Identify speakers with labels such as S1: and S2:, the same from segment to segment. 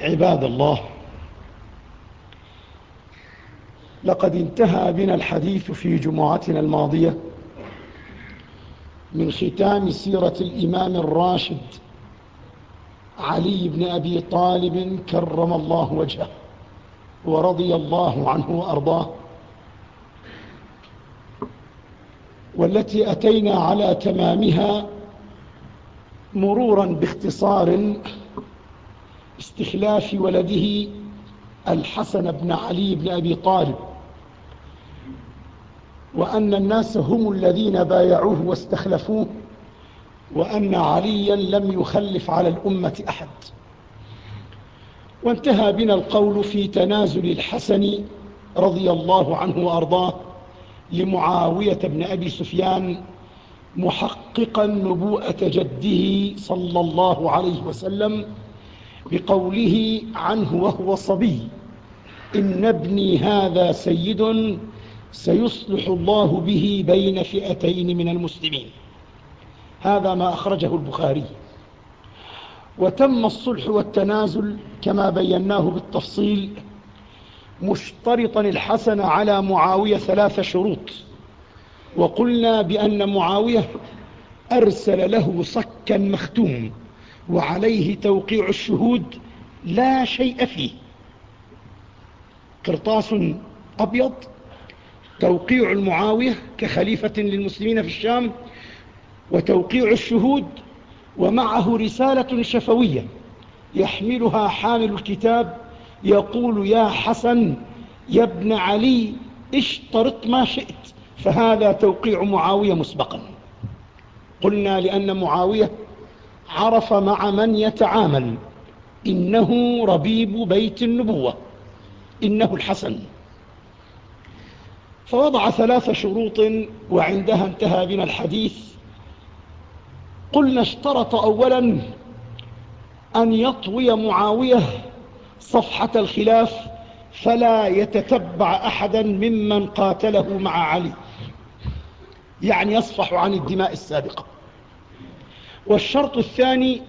S1: عباد الله لقد انتهى بنا الحديث في جمعتنا الماضية من ختام سيرة الإمام الراشد علي بن أبي طالب كرم الله وجهه ورضي الله عنه وأرضاه والتي أتينا على تمامها مرورا باختصار استخلاف ولده الحسن بن علي بن أبي طالب وأن الناس هم الذين بايعوه واستخلفوه وأن عليا لم يخلف على الأمة أحد. وانتهى بنا القول في تنازل الحسن رضي الله عنه وأرضاه لمعاوية بن أبي سفيان محققا نبوءة جده صلى الله عليه وسلم بقوله عنه وهو صبي إن ابني هذا سيد سيصلح الله به بين فئتين من المسلمين. هذا ما أخرجه البخاري. وتم الصلح والتنازل كما بيناه بالتفصيل مشترطا الحسن على معاوية ثلاث شروط. وقلنا بأن معاوية أرسل له صكا مختوم. وعليه توقيع الشهود لا شيء فيه. قرطاس أبيض توقيع المعاوية كخليفة للمسلمين في الشام وتوقيع الشهود ومعه رسالة شفوية يحملها حامل الكتاب يقول يا حسن يا ابن علي اشترط ما شئت فهذا توقيع معاوية مسبقا. قلنا لأن معاوية عرف مع من يتعامل. إنه ربيب بيت النبوة. إنه الحسن. فوضع ثلاث شروط وعندها انتهى بنا الحديث. قلنا اشترط أولا أن يطوي معاوية صفحة الخلاف فلا يتتبع أحدا ممن قاتله مع علي. يعني يصفح عن الدماء السابقة. والشرط الثاني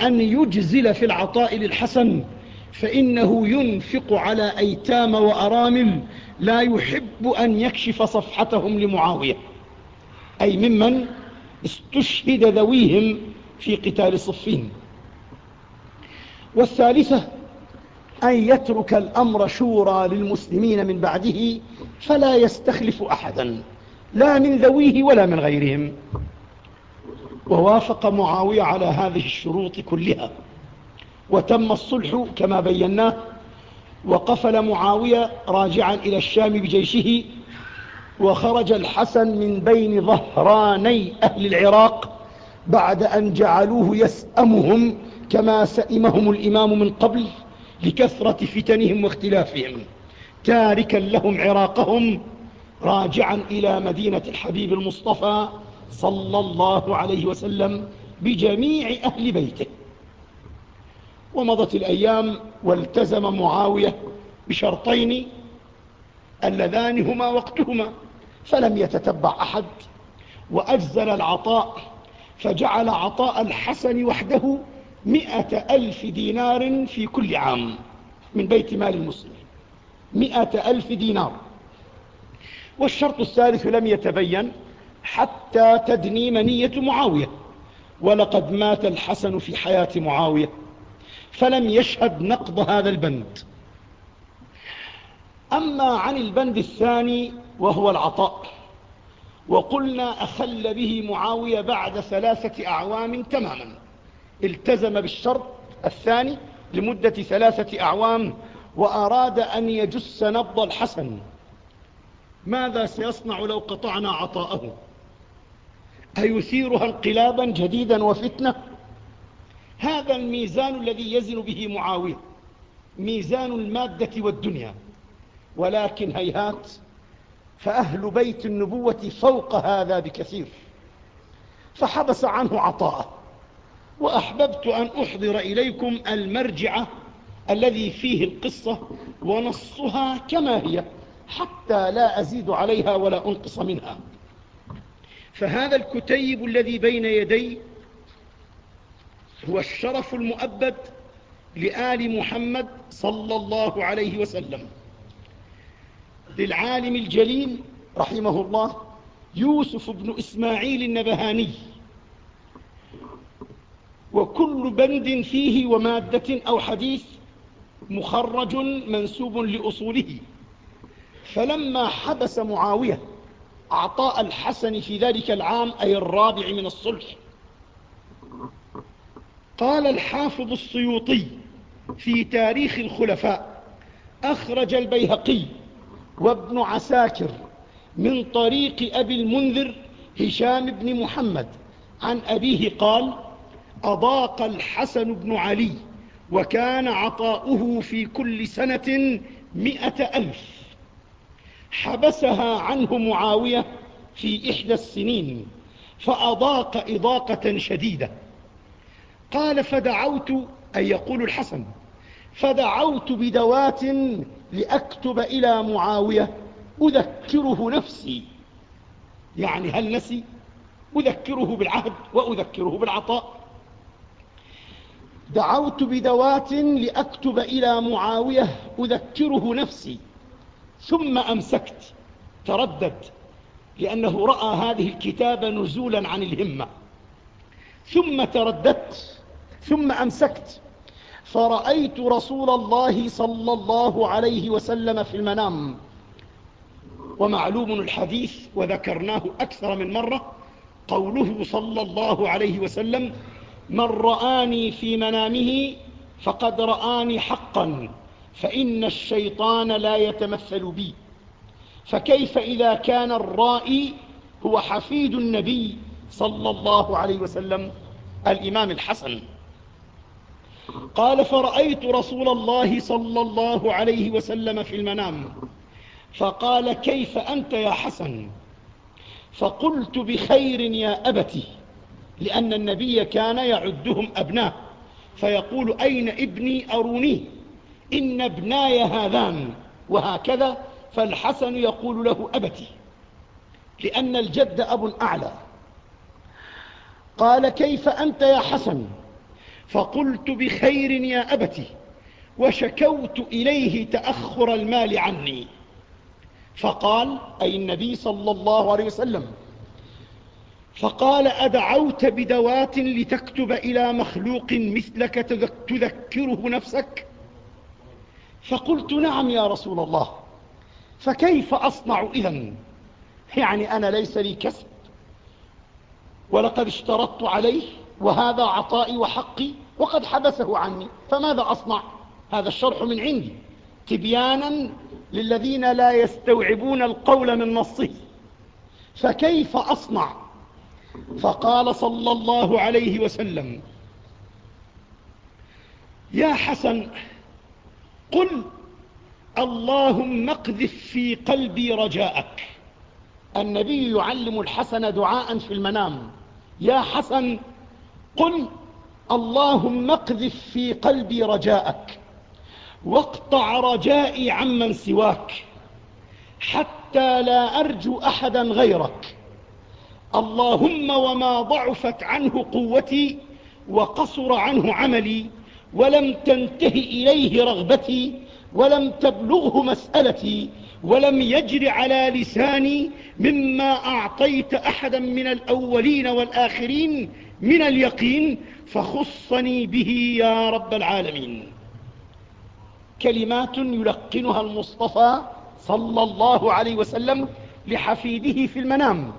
S1: أن يجزل في العطاء للحسن فإنه ينفق على أيتام وأرامل لا يحب أن يكشف صفحتهم لمعاوية. أي ممن استشهد ذويهم في قتال صفين والثالثة أن يترك الأمر شورى للمسلمين من بعده فلا يستخلف أحدا لا من ذويه ولا من غيرهم. ووافق معاوية على هذه الشروط كلها. وتم الصلح كما بيناه وقفل معاوية راجعا إلى الشام بجيشه وخرج الحسن من بين ظهراني أهل العراق بعد أن جعلوه يسأمهم كما سئمهم الإمام من قبل لكثرة فتنهم واختلافهم. تاركا لهم عراقهم راجعا إلى مدينة الحبيب المصطفى صلى الله عليه وسلم بجميع أهل بيته. ومضت الأيام والتزم معاوية بشرطين اللذان هما وقتهما فلم يتتبع أحد وأجزل العطاء فجعل عطاء الحسن وحده م ألف دينار في كل عام من بيت مال المسلمين. م ألف دينار. والشرط الثالث لم يتبين حتى تدني منية معاوية. ولقد مات الحسن في حياة معاوية. فلم يشهد نقض هذا البند. أما عن البند الثاني وهو العطاء. وقلنا أخل به معاوية بعد ثلاثة أعوام تماما. التزم بالشرط الثاني لمدة ثلاثة أعوام وأراد أن يجس نبض الحسن. ماذا سيصنع لو قطعنا عطاءه؟ أيثيرها انقلابا جديدا وفتنة. هذا الميزان الذي يزن به معاوية ميزان المادة والدنيا. ولكن هيهات فأهل بيت النبوة فوق هذا بكثير. فحبس عنه عطاءه. وأحببت أن أحضر إليكم المرجع الذي فيه القصة ونصها كما هي حتى لا أزيد عليها ولا أنقص منها. فهذا الكتيب الذي بين يدي هو الشرف المؤبد لآل محمد صلى الله عليه وسلم. للعالم الجليل رحمه الله يوسف بن إسماعيل النبهاني. وكل بند فيه ومادة أو حديث مخرج منسوب لأصوله. فلما حبس معاوية عطاء الحسن في ذلك العام أي الرابع من الصلح. قال الحافظ السيوطي في تاريخ الخلفاء أخرج البيهقي وابن عساكر من طريق أبي المنذر هشام بن محمد. عن أبيه قال أضاق الحسن بن علي وكان عطاؤه في كل سنة م ألف. حبسها عنه معاوية في إحدى السنين فأضاق إضاقة شديدة. قال فدعوت أي يقول الحسن فدعوت بدوات لأكتب إلى معاوية أذكره نفسي. يعني هل نسي؟ أذكره بالعهد وأذكره بالعطاء. دعوت بدوات لأكتب إلى معاوية أذكره نفسي. ثم أمسكت تردد لأنه رأى هذه الكتابة نزولا عن الهمة. ثم ترددت ثم أمسكت. فرأيت رسول الله صلى الله عليه وسلم في المنام. ومعلوم الحديث وذكرناه أكثر من مرة. قوله صلى الله عليه وسلم من رآني في منامه فقد رآني حقا. فإن الشيطان لا يتمثل بي. فكيف إذا كان الرائي هو حفيد النبي صلى الله عليه وسلم الإمام الحسن. قال فرأيت رسول الله صلى الله عليه وسلم في المنام. فقال كيف أنت يا حسن؟ فقلت بخير يا أبت لأن النبي كان يعدهم أبناء فيقول أين ابني أروني إن ابناي هذان وهكذا فالحسن يقول له أبتي لأن الجد أب أعلى قال كيف أنت يا حسن؟ فقلت بخير يا أبت وشكوت إليه تأخر المال عني. فقال أي النبي صلى الله عليه وسلم فقال أدعوت بدوات لتكتب إلى مخلوق مثلك تذكره نفسك؟ فقلت نعم يا رسول الله. فكيف أصنع إذا يعني أنا ليس لي كسب. ولقد اشترطت عليه وهذا عطائي وحقي وقد حبسه عني. فماذا أصنع؟ هذا الشرح من عندي. تبيانا للذين لا يستوعبون القول من نصه. فكيف أصنع؟ فقال صلى الله عليه وسلم يا حسن قل اللهم اقذف في قلبي رجاءك. النبي يعلم الحسن دعاء في المنام. يا حسن قل اللهم اقذف في قلبي رجاءك. واقطع رجائي عمن سواك. حتى لا أرجو أحدا غيرك. اللهم وما ضعفت عنه قوتي وقصر عنه عملي. ولم تنته إليه رغبتي ولم تبلغه مسألتي ولم يجر على لساني مما أعطيت أحدا من الأولين والآخرين من اليقين فخصني به يا رب العالمين. كلمات يلقنها المصطفى صلى الله عليه وسلم لحفيده في المنام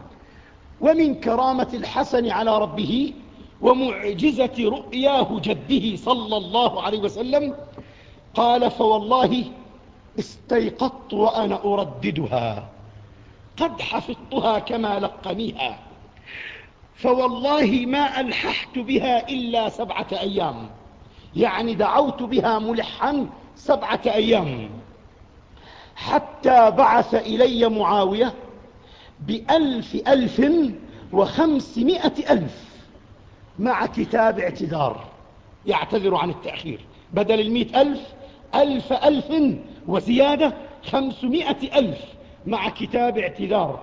S1: ومن كرامة الحسن على ربه ومعجزة رؤياه جده صلى الله عليه وسلم قال فوالله استيقظت وأنا أرددها قد حفظتها كما لقنيها. فوالله ما ألححت بها إلا سبعة أيام يعني دعوت بها ملحا سبعة أيام حتى بعث إلي معاوية بألف ألف وخمسمائة ألف. مع كتاب اعتذار يعتذر عن التأخير. بدل المئة ألف ألف ألف وزيادة خمسمائة ألف مع كتاب اعتذار.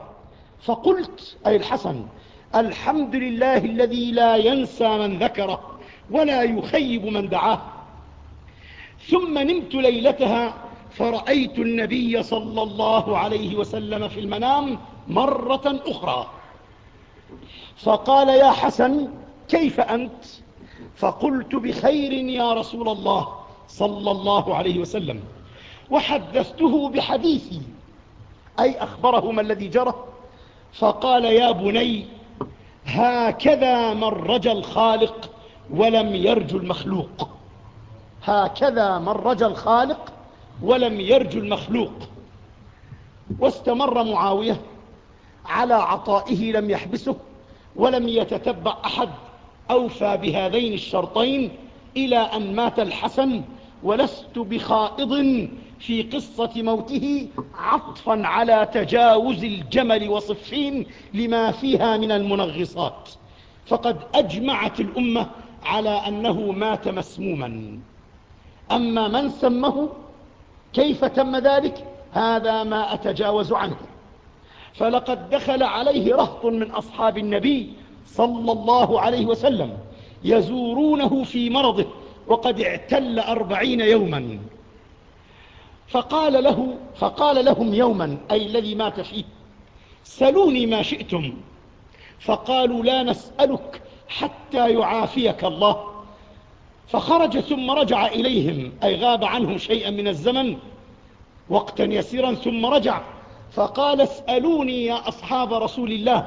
S1: فقلت أي الحسن الحمد لله الذي لا ينسى من ذكره ولا يخيب من دعاه. ثم نمت ليلتها فرأيت النبي صلى الله عليه وسلم في المنام مرة أخرى. فقال يا حسن كيف أنت؟ فقلت بخير يا رسول الله صلى الله عليه وسلم. وحدثته بحديثي. أي أخبره ما الذي جرى؟ فقال يا بني هكذا من رجى الخالق ولم يرجو المخلوق. هكذا من رجى الخالق ولم يرجو المخلوق. واستمر معاوية على عطائه لم يحبسه ولم يتتبع أحد. أوفى بهذين الشرطين إلى أن مات الحسن ولست بخائض في قصة موته عطفا على تجاوز الجمل وصفين لما فيها من المنغصات. فقد أجمعت الأمة على أنه مات مسموما. أما من سمه كيف تم ذلك؟ هذا ما أتجاوز عنه. فلقد دخل عليه رهط من أصحاب النبي صلى الله عليه وسلم يزورونه في مرضه وقد اعتل أربعين يوما. فقال, له فقال لهم يوما أي الذي مات فيه سلوني ما شئتم. فقالوا لا نسألك حتى يعافيك الله. فخرج ثم رجع إليهم أي غاب عنهم شيئا من الزمن وقتا يسيرا ثم رجع. فقال اسألوني يا أصحاب رسول الله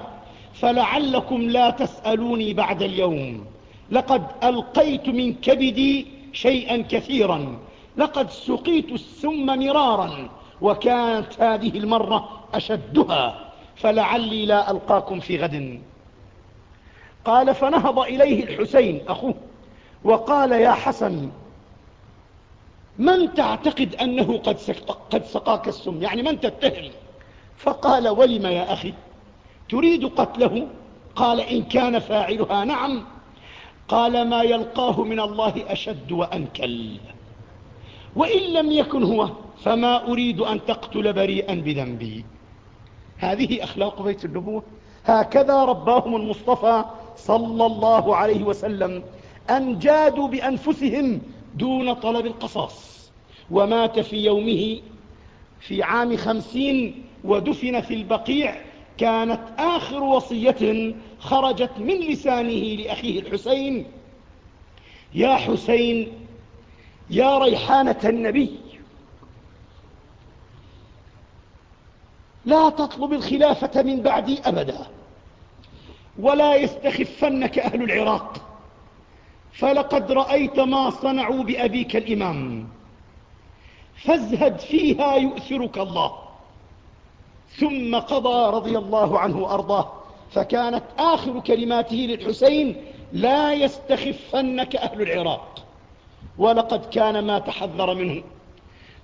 S1: فلعلكم لا تسألوني بعد اليوم. لقد ألقيت من كبدي شيئا كثيرا. لقد سقيت السم مرارا وكانت هذه المرة أشدها. فلعلي لا ألقاكم في غد. قال فنهض إليه الحسين أخوه وقال يا حسن من تعتقد أنه قد, سقاك السم؟ يعني من تتهم؟ فقال ولم يا أخي؟ تريد قتله؟ قال إن كان فاعلها نعم. قال ما يلقاه من الله أشد وأنكل. وإن لم يكن هو فما أريد أن تقتل بريئا بذنبي. هذه أخلاق بيت النبوة. هكذا رباهم المصطفى صلى الله عليه وسلم أن جادوا بأنفسهم دون طلب القصاص. ومات في يومه في عام خمسين ودفن في البقيع كانت آخر وصية خرجت من لسانه لأخيه الحسين. يا حسين يا ريحانة النبي. لا تطلب الخلافة من بعدي أبدا ولا يستخفنك أهل العراق. فلقد رأيت ما صنعوا بأبيك الإمام. فازهد فيها يؤثرك الله. ثم قضى رضي الله عنه وأرضاه. فكانت آخر كلماته للحسين لا يستخفنك أهل العراق. ولقد كان ما تحذر منه.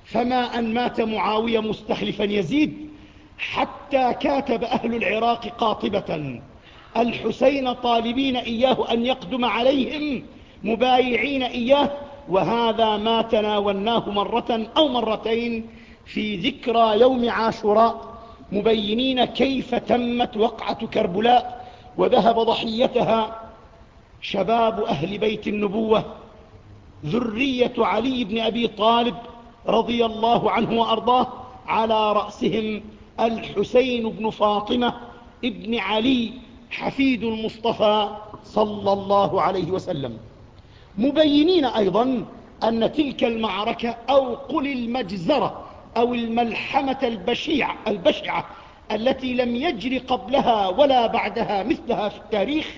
S1: فما أن مات معاوية مستخلفا يزيد حتى كاتب أهل العراق قاطبة. الحسين طالبين إياه أن يقدم عليهم مبايعين إياه وهذا ما تناولناه مرة أو مرتين في ذكرى يوم عاشوراء. مبينين كيف تمت وقعة كربلاء وذهب ضحيتها شباب أهل بيت النبوة ذرية علي بن أبي طالب رضي الله عنه وأرضاه على رأسهم الحسين بن فاطمة ابن علي حفيد المصطفى صلى الله عليه وسلم. مبينين أيضا أن تلك المعركة أو قل المجزرة أو الملحمة البشيعة, البشعة التي لم يجر قبلها ولا بعدها مثلها في التاريخ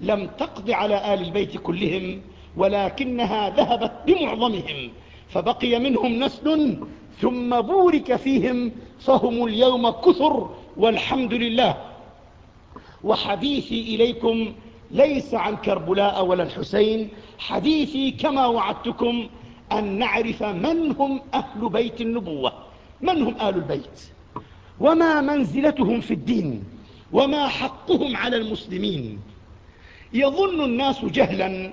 S1: لم تقض على آل البيت كلهم ولكنها ذهبت بمعظمهم فبقي منهم نسل ثم بورك فيهم فهم اليوم كثر والحمد لله. وحديثي إليكم ليس عن كربلاء ولا الحسين حديثي كما وعدتكم أن نعرف من هم أهل بيت النبوة من هم آل البيت؟ وما منزلتهم في الدين وما حقهم على المسلمين. يظن الناس جهلا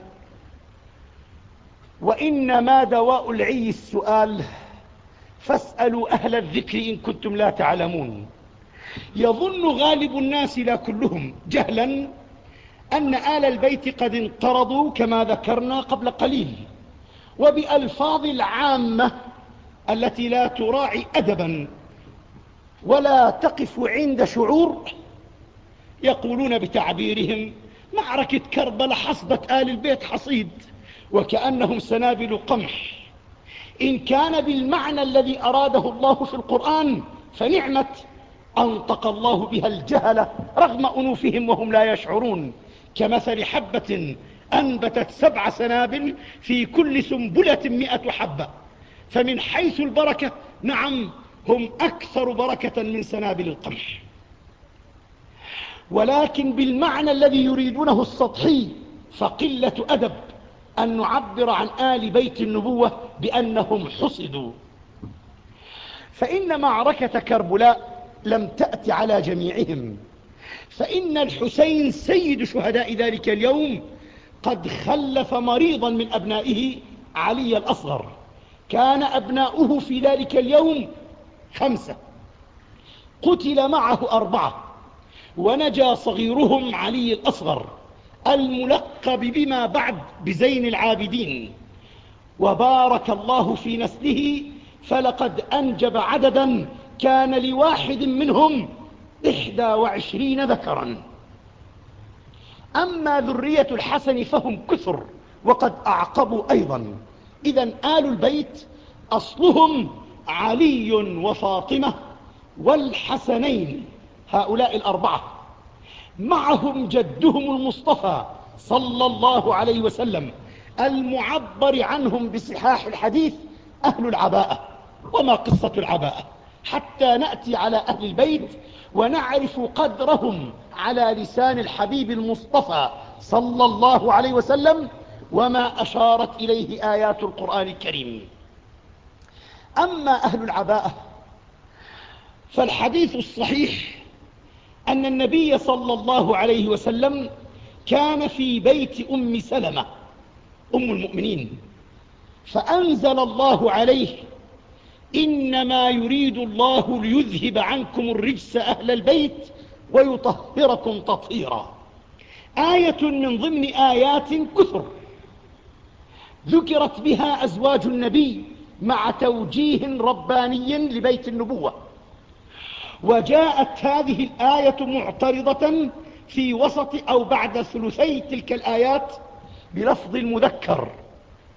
S1: وإنما دواء العي السؤال فاسألوا أهل الذكر إن كنتم لا تعلمون. يظن غالب الناس لا كلهم جهلا أن آل البيت قد انقرضوا كما ذكرنا قبل قليل. وبألفاظ العامة التي لا تراعي أدبا ولا تقف عند شعور يقولون بتعبيرهم معركة كربلاء حصبت آل البيت حصيد وكأنهم سنابل قمح. إن كان بالمعنى الذي أراده الله في القرآن فنعمت أنطق الله بها الجهل رغم أنوفهم وهم لا يشعرون. كمثل حبة أنبتت سبع سنابل في كل سنبلة مئة حبة. فمن حيث البركة نعم هم أكثر بركة من سنابل القمح. ولكن بالمعنى الذي يريدونه السطحي فقلة أدب أن نعبر عن آل بيت النبوة بأنهم حصدوا. فإن معركة كربلاء لم تأت على جميعهم. فإن الحسين سيد شهداء ذلك اليوم قد خلف مريضا من أبنائه علي الأصغر. كان أبناؤه في ذلك اليوم خمسة. قتل معه أربعة. ونجا صغيرهم علي الأصغر الملقب بما بعد بزين العابدين. وبارك الله في نسله فلقد أنجب عددا كان لواحد منهم إحدى وعشرين ذكرا. أما ذرية الحسن فهم كثر وقد أعقبوا أيضا. إذا آل البيت أصلهم علي وفاطمة والحسنين هؤلاء الأربعة. معهم جدهم المصطفى صلى الله عليه وسلم المعبر عنهم بصحاح الحديث أهل العباءة. وما قصة العباءة؟ حتى نأتي على أهل البيت ونعرف قدرهم على لسان الحبيب المصطفى صلى الله عليه وسلم وما أشارت إليه آيات القرآن الكريم. أما أهل العباءة فالحديث الصحيح أن النبي صلى الله عليه وسلم كان في بيت أم سلمة أم المؤمنين فأنزل الله عليه إنما يريد الله ليذهب عنكم الرجس أهل البيت ويطهركم تطهيرا. آية من ضمن آيات كثر. ذكرت بها أزواج النبي مع توجيه رباني لبيت النبوة. وجاءت هذه الآية معترضة في وسط أو بعد ثلثي تلك الآيات بلفظ المذكر.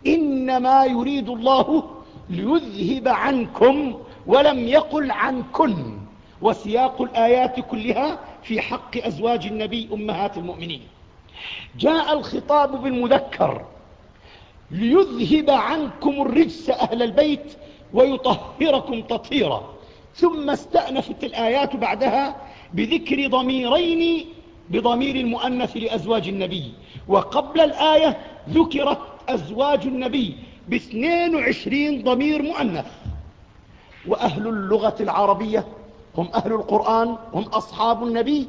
S1: إنما يريد الله ليذهب عنكم ولم يقل عنكن. وسياق الآيات كلها في حق أزواج النبي أمهات المؤمنين. جاء الخطاب بالمذكر. ليذهب عنكم الرجس أهل البيت ويطهركم تطهيرا. ثم استأنفت الآيات بعدها بذكر ضميرين بضمير المؤنث لأزواج النبي. وقبل الآية ذكرت أزواج النبي باثنين وعشرين ضمير مؤنث. وأهل اللغة العربية هم أهل القرآن هم أصحاب النبي.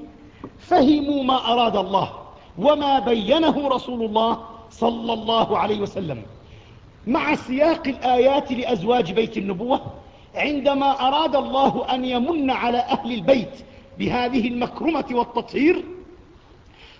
S1: فهموا ما أراد الله وما بينه رسول الله صلى الله عليه وسلم. مع سياق الآيات لأزواج بيت النبوة عندما أراد الله أن يمن على أهل البيت بهذه المكرمة والتطهير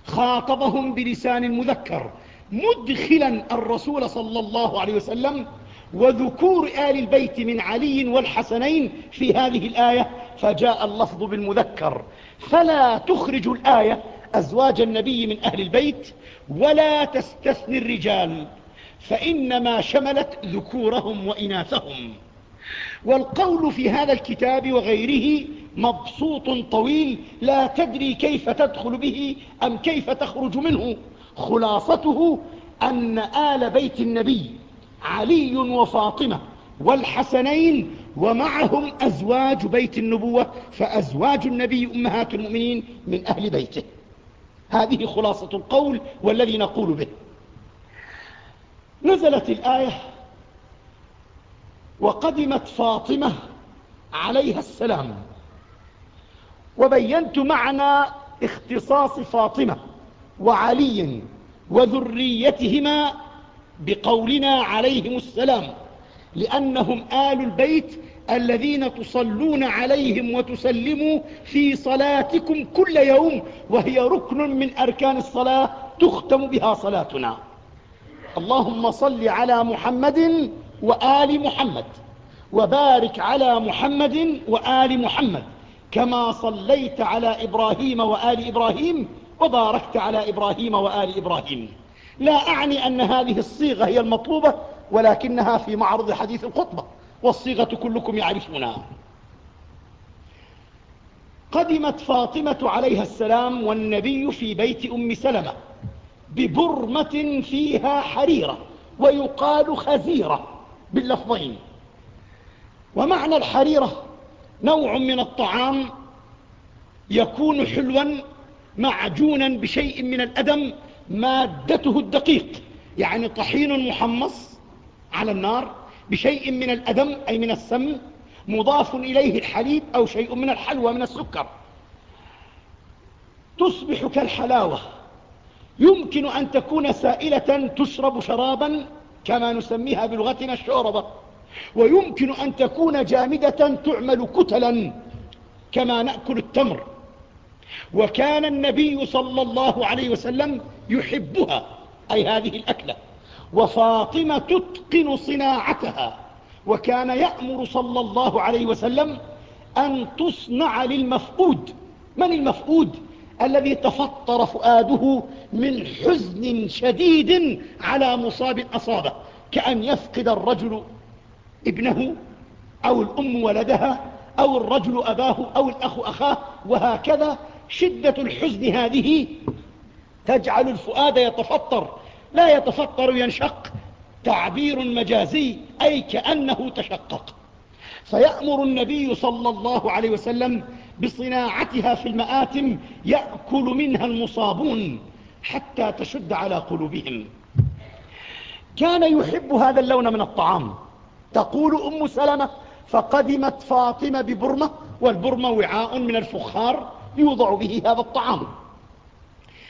S1: خاطبهم بلسان المذكر مدخلا الرسول صلى الله عليه وسلم وذكور آل البيت من علي والحسنين في هذه الآية فجاء اللفظ بالمذكر. فلا تخرج الآية أزواج النبي من أهل البيت ولا تستثني الرجال فإنما شملت ذكورهم وإناثهم. والقول في هذا الكتاب وغيره مبسوط طويل لا تدري كيف تدخل به أم كيف تخرج منه. خلاصته أن آل بيت النبي علي وفاطمة والحسنين ومعهم أزواج بيت النبوة فأزواج النبي أمهات المؤمنين من أهل بيته. هذه خلاصة القول والذي نقول به. نزلت الآية وقدمت فاطمة عليها السلام وبينت معنى اختصاص فاطمة وعلي. وذريتهما بقولنا عليهم السلام لأنهم آل البيت الذين تصلون عليهم وتسلموا في صلاتكم كل يوم وهي ركن من أركان الصلاة تختم بها صلاتنا. اللهم صل على محمد وآل محمد وبارك على محمد وآل محمد كما صليت على إبراهيم وآل إبراهيم وباركت على إبراهيم وآل إبراهيم. لا أعني أن هذه الصيغة هي المطلوبة ولكنها في معرض حديث الخطبة والصيغة كلكم يعرفونها قدمت فاطمة عليها السلام والنبي في بيت أم سلمة ببرمة فيها حريرة ويقال خزيرة باللفظين. ومعنى الحريرة نوع من الطعام يكون حلوا معجونا بشيء من الأدم مادته الدقيق يعني طحين محمص على النار بشيء من الأدم أي من السم مضاف إليه الحليب أو شيء من الحلوى من السكر. تصبح كالحلاوة. يمكن أن تكون سائلة تشرب شرابا كما نسميها بلغتنا الشوربة. ويمكن أن تكون جامدة تعمل كتلا كما نأكل التمر. وكان النبي صلى الله عليه وسلم يحبها أي هذه الأكلة. وفاطمة تتقن صناعتها وكان يأمر صلى الله عليه وسلم أن تصنع للمفقود. من المفقود؟ الذي تفطر فؤاده من حزن شديد على مصاب أصابه كأن يفقد الرجل ابنه أو الأم ولدها أو الرجل أباه أو الأخ أخاه وهكذا شدة الحزن هذه تجعل الفؤاد يتفطر لا يتفطر ينشق. تعبير مجازي أي كأنه تشقق. فيأمر النبي صلى الله عليه وسلم بصناعتها في المآتم يأكل منها المصابون حتى تشد على قلوبهم. كان يحب هذا اللون من الطعام. تقول أم سلمة فقدمت فاطمة ببرمة والبرمة وعاء من الفخار يوضع به هذا الطعام.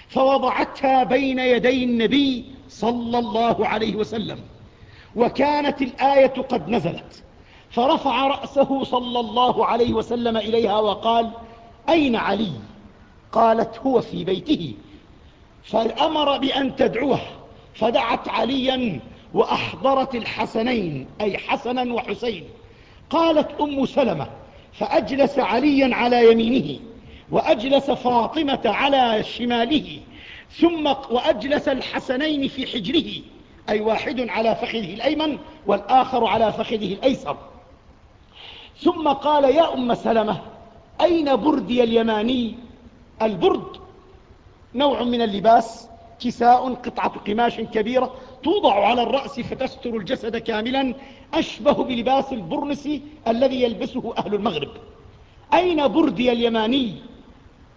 S1: فوضعتها بين يدي النبي صلى الله عليه وسلم وكانت الآية قد نزلت. فرفع رأسه صلى الله عليه وسلم إليها وقال أين علي؟ قالت هو في بيته. فأمر بأن تدعوه فدعت عليا وأحضرت الحسنين أي حسنا وحسين. قالت أم سلمة فأجلس عليا على يمينه. وأجلس فاطمة على شماله ثم وأجلس الحسنين في حجره أي واحد على فخذه الأيمن والآخر على فخذه الأيسر. ثم قال يا أم سلمة أين بردي اليماني؟ البرد نوع من اللباس كساء قطعة قماش كبيرة توضع على الرأس فتستر الجسد كاملا أشبه بلباس البرنس الذي يلبسه أهل المغرب. أين بردي اليماني؟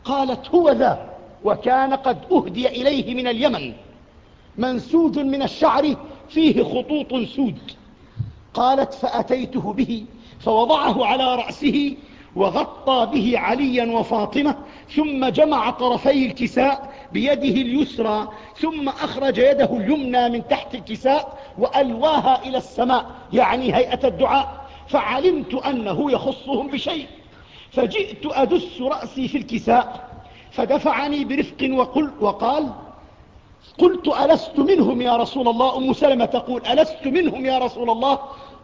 S1: قالت هو ذا وكان قد أهدي إليه من اليمن. منسوج من الشعر فيه خطوط سود. قالت فأتيته به فوضعه على رأسه وغطى به عليا وفاطمة ثم جمع طرفي الكساء بيده اليسرى ثم أخرج يده اليمنى من تحت الكساء وألواها إلى السماء يعني هيئة الدعاء. فعلمت أنه يخصهم بشيء. فجئت أدس رأسي في الكساء فدفعني برفق وقل وقال قلت ألست منهم يا رسول الله؟ أم سلمة تقول ألست منهم يا رسول الله؟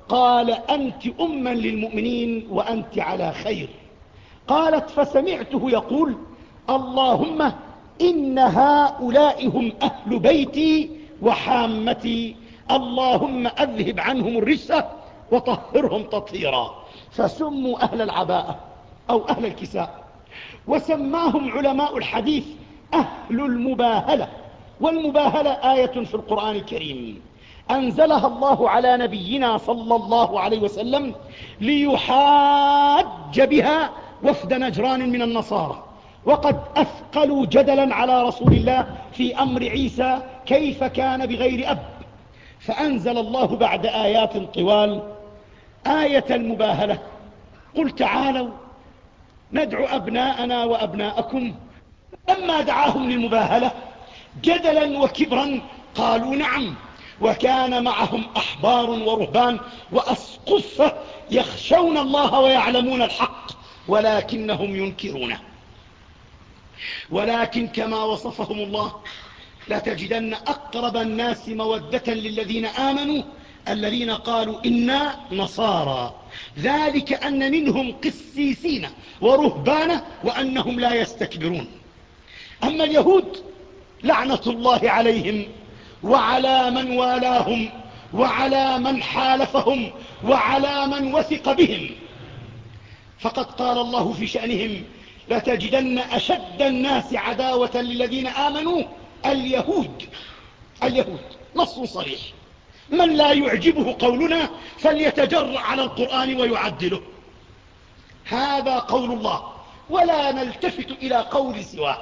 S1: قال أنت أما للمؤمنين وأنت على خير. قالت فسمعته يقول اللهم إن هؤلاء هم أهل بيتي وحامتي. اللهم أذهب عنهم الرجس وطهرهم تطهيرا. فسموا أهل العباءة. أو أهل الكساء. وسماهم علماء الحديث أهل المباهلة. والمباهلة آية في القرآن الكريم. أنزلها الله على نبينا صلى الله عليه وسلم ليحاج بها وفد نجران من النصارى. وقد أثقلوا جدلا على رسول الله في أمر عيسى كيف كان بغير أب. فأنزل الله بعد آيات طوال آية المباهلة. قل تعالوا ندعو أبناءنا وأبناءكم. لما دعاهم للمباهلة جدلا وكبرا قالوا نعم وكان معهم أحبار ورهبان وأسقفة يخشون الله ويعلمون الحق ولكنهم ينكرونه. ولكن كما وصفهم الله لتجدن أقرب الناس مودة للذين آمنوا الذين قالوا إنا نصارى. ذلك أن منهم قسيسين ورهبان وأنهم لا يستكبرون. أما اليهود لعنة الله عليهم وعلى من والاهم وعلى من حالفهم وعلى من وثق بهم. فقد قال الله في شأنهم لتجدن أشد الناس عداوة للذين آمنوا اليهود. اليهود نص صريح. من لا يعجبه قولنا فليتجرأ على القرآن ويعدله. هذا قول الله ولا نلتفت إلى قول سواه.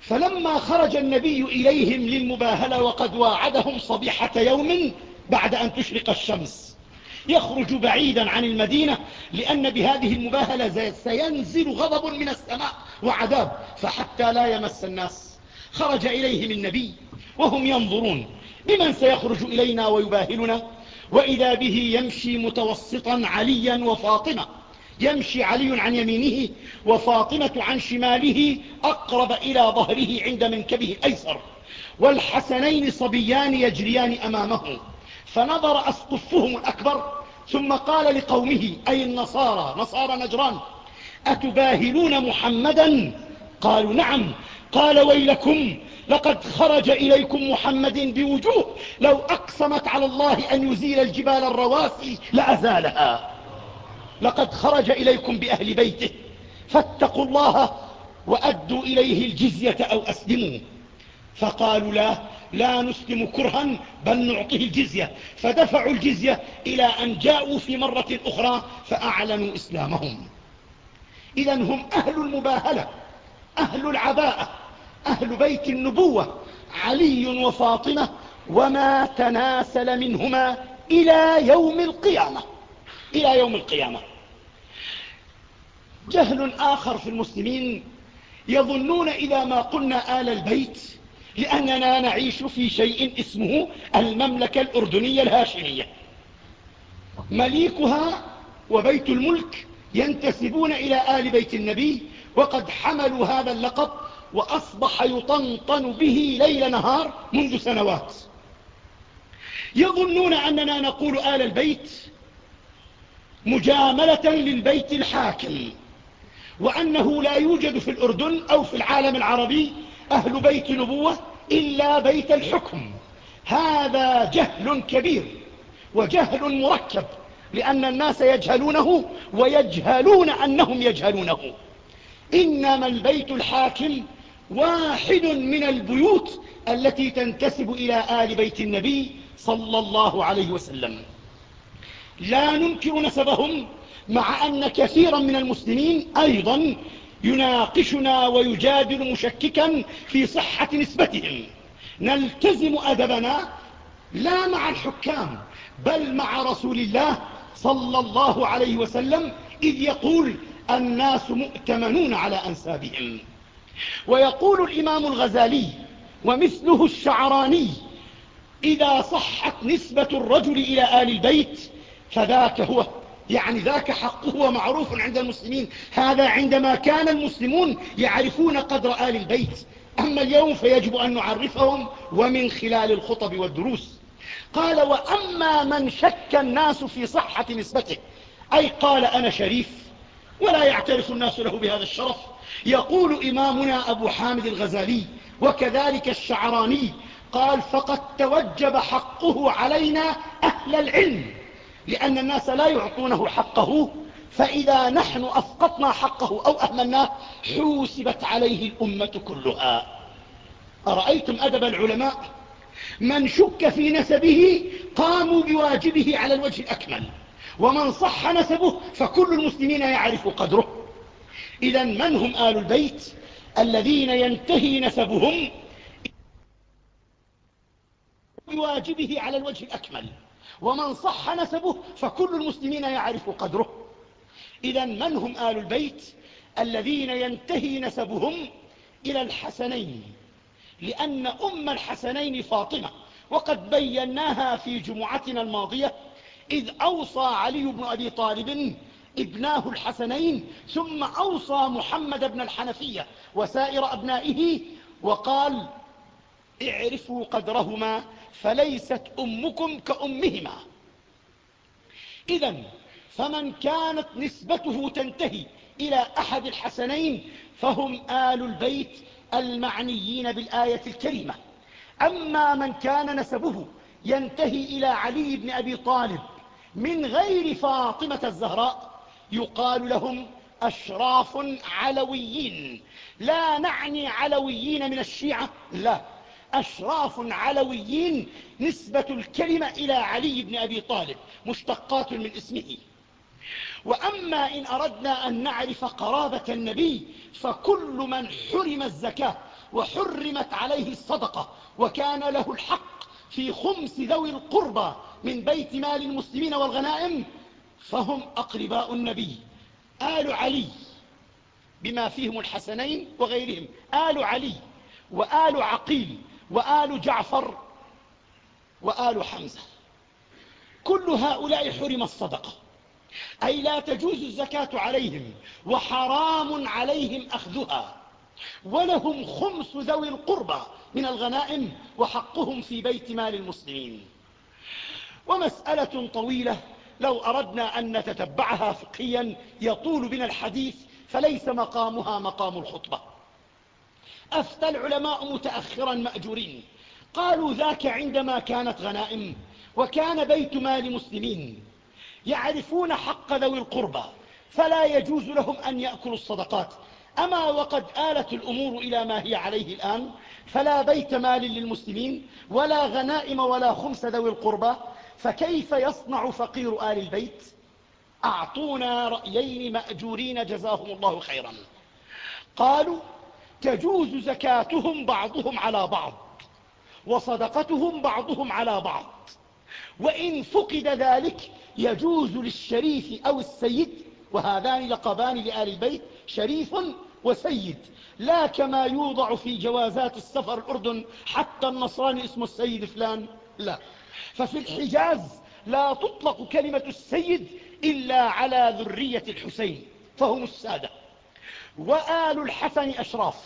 S1: فلما خرج النبي إليهم للمباهلة وقد واعدهم صبيحة يوم بعد أن تشرق الشمس يخرج بعيدا عن المدينة لأن بهذه المباهلة سينزل غضب من السماء وعذاب فحتى لا يمس الناس. خرج إليهم النبي وهم ينظرون بمن سيخرج إلينا ويباهلنا؟ وإذا به يمشي متوسطا عليا وفاطمة. يمشي علي عن يمينه وفاطمة عن شماله أقرب إلى ظهره عند منكبه الأيسر. والحسنين صبيان يجريان أمامه. فنظر أسقفهم الأكبر ثم قال لقومه أي النصارى نصارى نجران أتباهلون محمدا؟ قالوا نعم. قال ويلكم لقد خرج إليكم محمد بوجوه. لو أقسمت على الله أن يزيل الجبال الرواسي لأزالها. لقد خرج إليكم بأهل بيته. فاتقوا الله وأدوا إليه الجزية أو أسلموا. فقالوا لا لا نسلم كرها بل نعطيه الجزية. فدفعوا الجزية إلى أن جاءوا في مرة أخرى فأعلنوا إسلامهم. إذا هم أهل المباهلة أهل العباءة. أهل بيت النبوة علي وفاطمة وما تناسل منهما إلى يوم القيامة. إلى يوم القيامة. جهل آخر في المسلمين يظنون إذا ما قلنا آل البيت لأننا نعيش في شيء اسمه المملكة الأردنية الهاشمية. مليكها وبيت الملك ينتسبون إلى آل بيت النبي وقد حملوا هذا اللقب وأصبح يطنطن به ليل نهار منذ سنوات. يظنون أننا نقول آل البيت مجاملة للبيت الحاكم وأنه لا يوجد في الأردن أو في العالم العربي أهل بيت نبوة إلا بيت الحكم. هذا جهل كبير وجهل مركب لأن الناس يجهلونه ويجهلون أنهم يجهلونه. إنما البيت الحاكم واحد من البيوت التي تنتسب إلى آل بيت النبي صلى الله عليه وسلم. لا ننكر نسبهم مع أن كثيرا من المسلمين أيضا يناقشنا ويجادل مشككا في صحة نسبتهم. نلتزم أدبنا لا مع الحكام بل مع رسول الله صلى الله عليه وسلم إذ يقول الناس مؤتمنون على أنسابهم. ويقول الإمام الغزالي ومثله الشعراني إذا صحت نسبة الرجل إلى آل البيت فذاك هو يعني ذاك حقه ومعروف عند المسلمين. هذا عندما كان المسلمون يعرفون قدر آل البيت. أما اليوم فيجب أن نعرفهم ومن خلال الخطب والدروس. قال وأما من شك الناس في صحة نسبته أي قال أنا شريف ولا يعترف الناس له بهذا الشرف. يقول إمامنا أبو حامد الغزالي وكذلك الشعراني قال فقد توجب حقه علينا أهل العلم لأن الناس لا يعطونه حقه فإذا نحن أسقطنا حقه أو أهملناه حوسبت عليه الأمة كلها. أرأيتم أدب العلماء؟ من شك في نسبه قاموا بواجبه على الوجه الأكمل ومن صح نسبه فكل المسلمين يعرف قدره. إذا من هم آل البيت الذين ينتهي نسبهم بواجبه على الوجه الأكمل؟ ومن صح نسبه فكل المسلمين يعرف قدره. إذا من هم آل البيت الذين ينتهي نسبهم إلى الحسنين؟ لأن أم الحسنين فاطمة وقد بيناها في جمعتنا الماضية إذ أوصى علي بن أبي طالب ابناه الحسنين ثم أوصى محمد بن الحنفية وسائر أبنائه وقال اعرفوا قدرهما فليست أمكم كأمهما. إذا فمن كانت نسبته تنتهي إلى أحد الحسنين فهم آل البيت المعنيين بالآية الكريمة. أما من كان نسبه ينتهي إلى علي بن أبي طالب من غير فاطمة الزهراء يقال لهم أشراف علويين. لا نعني علويين من الشيعة لا. أشراف علويين نسبة الكلمة إلى علي بن أبي طالب مشتقات من اسمه. وأما إن أردنا أن نعرف قرابة النبي فكل من حرم الزكاة وحرمت عليه الصدقة وكان له الحق في خمس ذوي القربى من بيت مال المسلمين والغنائم فهم أقرباء النبي. آل علي بما فيهم الحسنين وغيرهم. آل علي وآل عقيل وآل جعفر وآل حمزة. كل هؤلاء حرم الصدقة. أي لا تجوز الزكاة عليهم وحرام عليهم أخذها. ولهم خمس ذوي القربى من الغنائم وحقهم في بيت مال المسلمين. ومسألة طويلة لو أردنا أن نتتبعها فقهيا يطول بنا الحديث فليس مقامها مقام الخطبة. أفتى العلماء متأخرا مأجورين. قالوا ذاك عندما كانت غنائم وكان بيت مال مسلمين. يعرفون حق ذوي القربى فلا يجوز لهم أن يأكلوا الصدقات. أما وقد آلت الأمور إلى ما هي عليه الآن فلا بيت مال للمسلمين ولا غنائم ولا خمس ذوي القربى فكيف يصنع فقير آل البيت؟ أعطونا رأيين مأجورين جزاهم الله خيرا. قالوا تجوز زكاتهم بعضهم على بعض وصدقتهم بعضهم على بعض. وإن فقد ذلك يجوز للشريف أو السيد وهذان لقبان لآل البيت شريف وسيد. لا كما يوضع في جوازات السفر الأردن حتى النصراني اسمه السيد فلان. لا. ففي الحجاز لا تطلق كلمة السيد إلا على ذرية الحسين فهم السادة. وآل الحسن أشراف.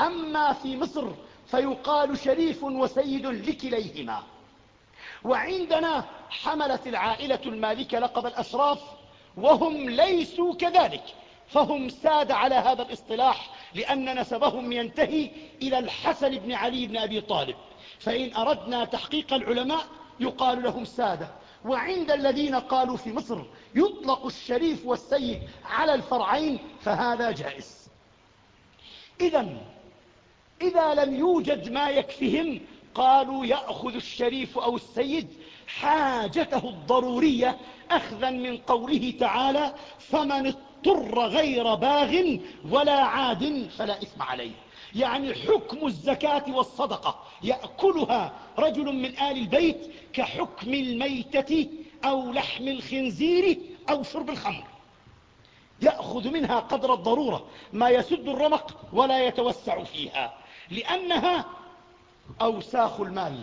S1: أما في مصر فيقال شريف وسيد لكليهما. وعندنا حملت العائلة المالكة لقب الأشراف وهم ليسوا كذلك. فهم ساد على هذا الاصطلاح لأن نسبهم ينتهي إلى الحسن بن علي بن أبي طالب. فإن أردنا تحقيق العلماء يقال لهم سادة. وعند الذين قالوا في مصر يطلق الشريف والسيد على الفرعين فهذا جائز. إذا إذا لم يوجد ما يكفهم قالوا يأخذ الشريف أو السيد حاجته الضرورية أخذا من قوله تعالى فمن اضطر غير باغ ولا عاد فلا إثم عليه. يعني حكم الزكاة والصدقة. يأكلها رجل من آل البيت كحكم الميتة أو لحم الخنزير أو شرب الخمر. يأخذ منها قدر الضرورة ما يسد الرمق ولا يتوسع فيها لأنها أوساخ المال.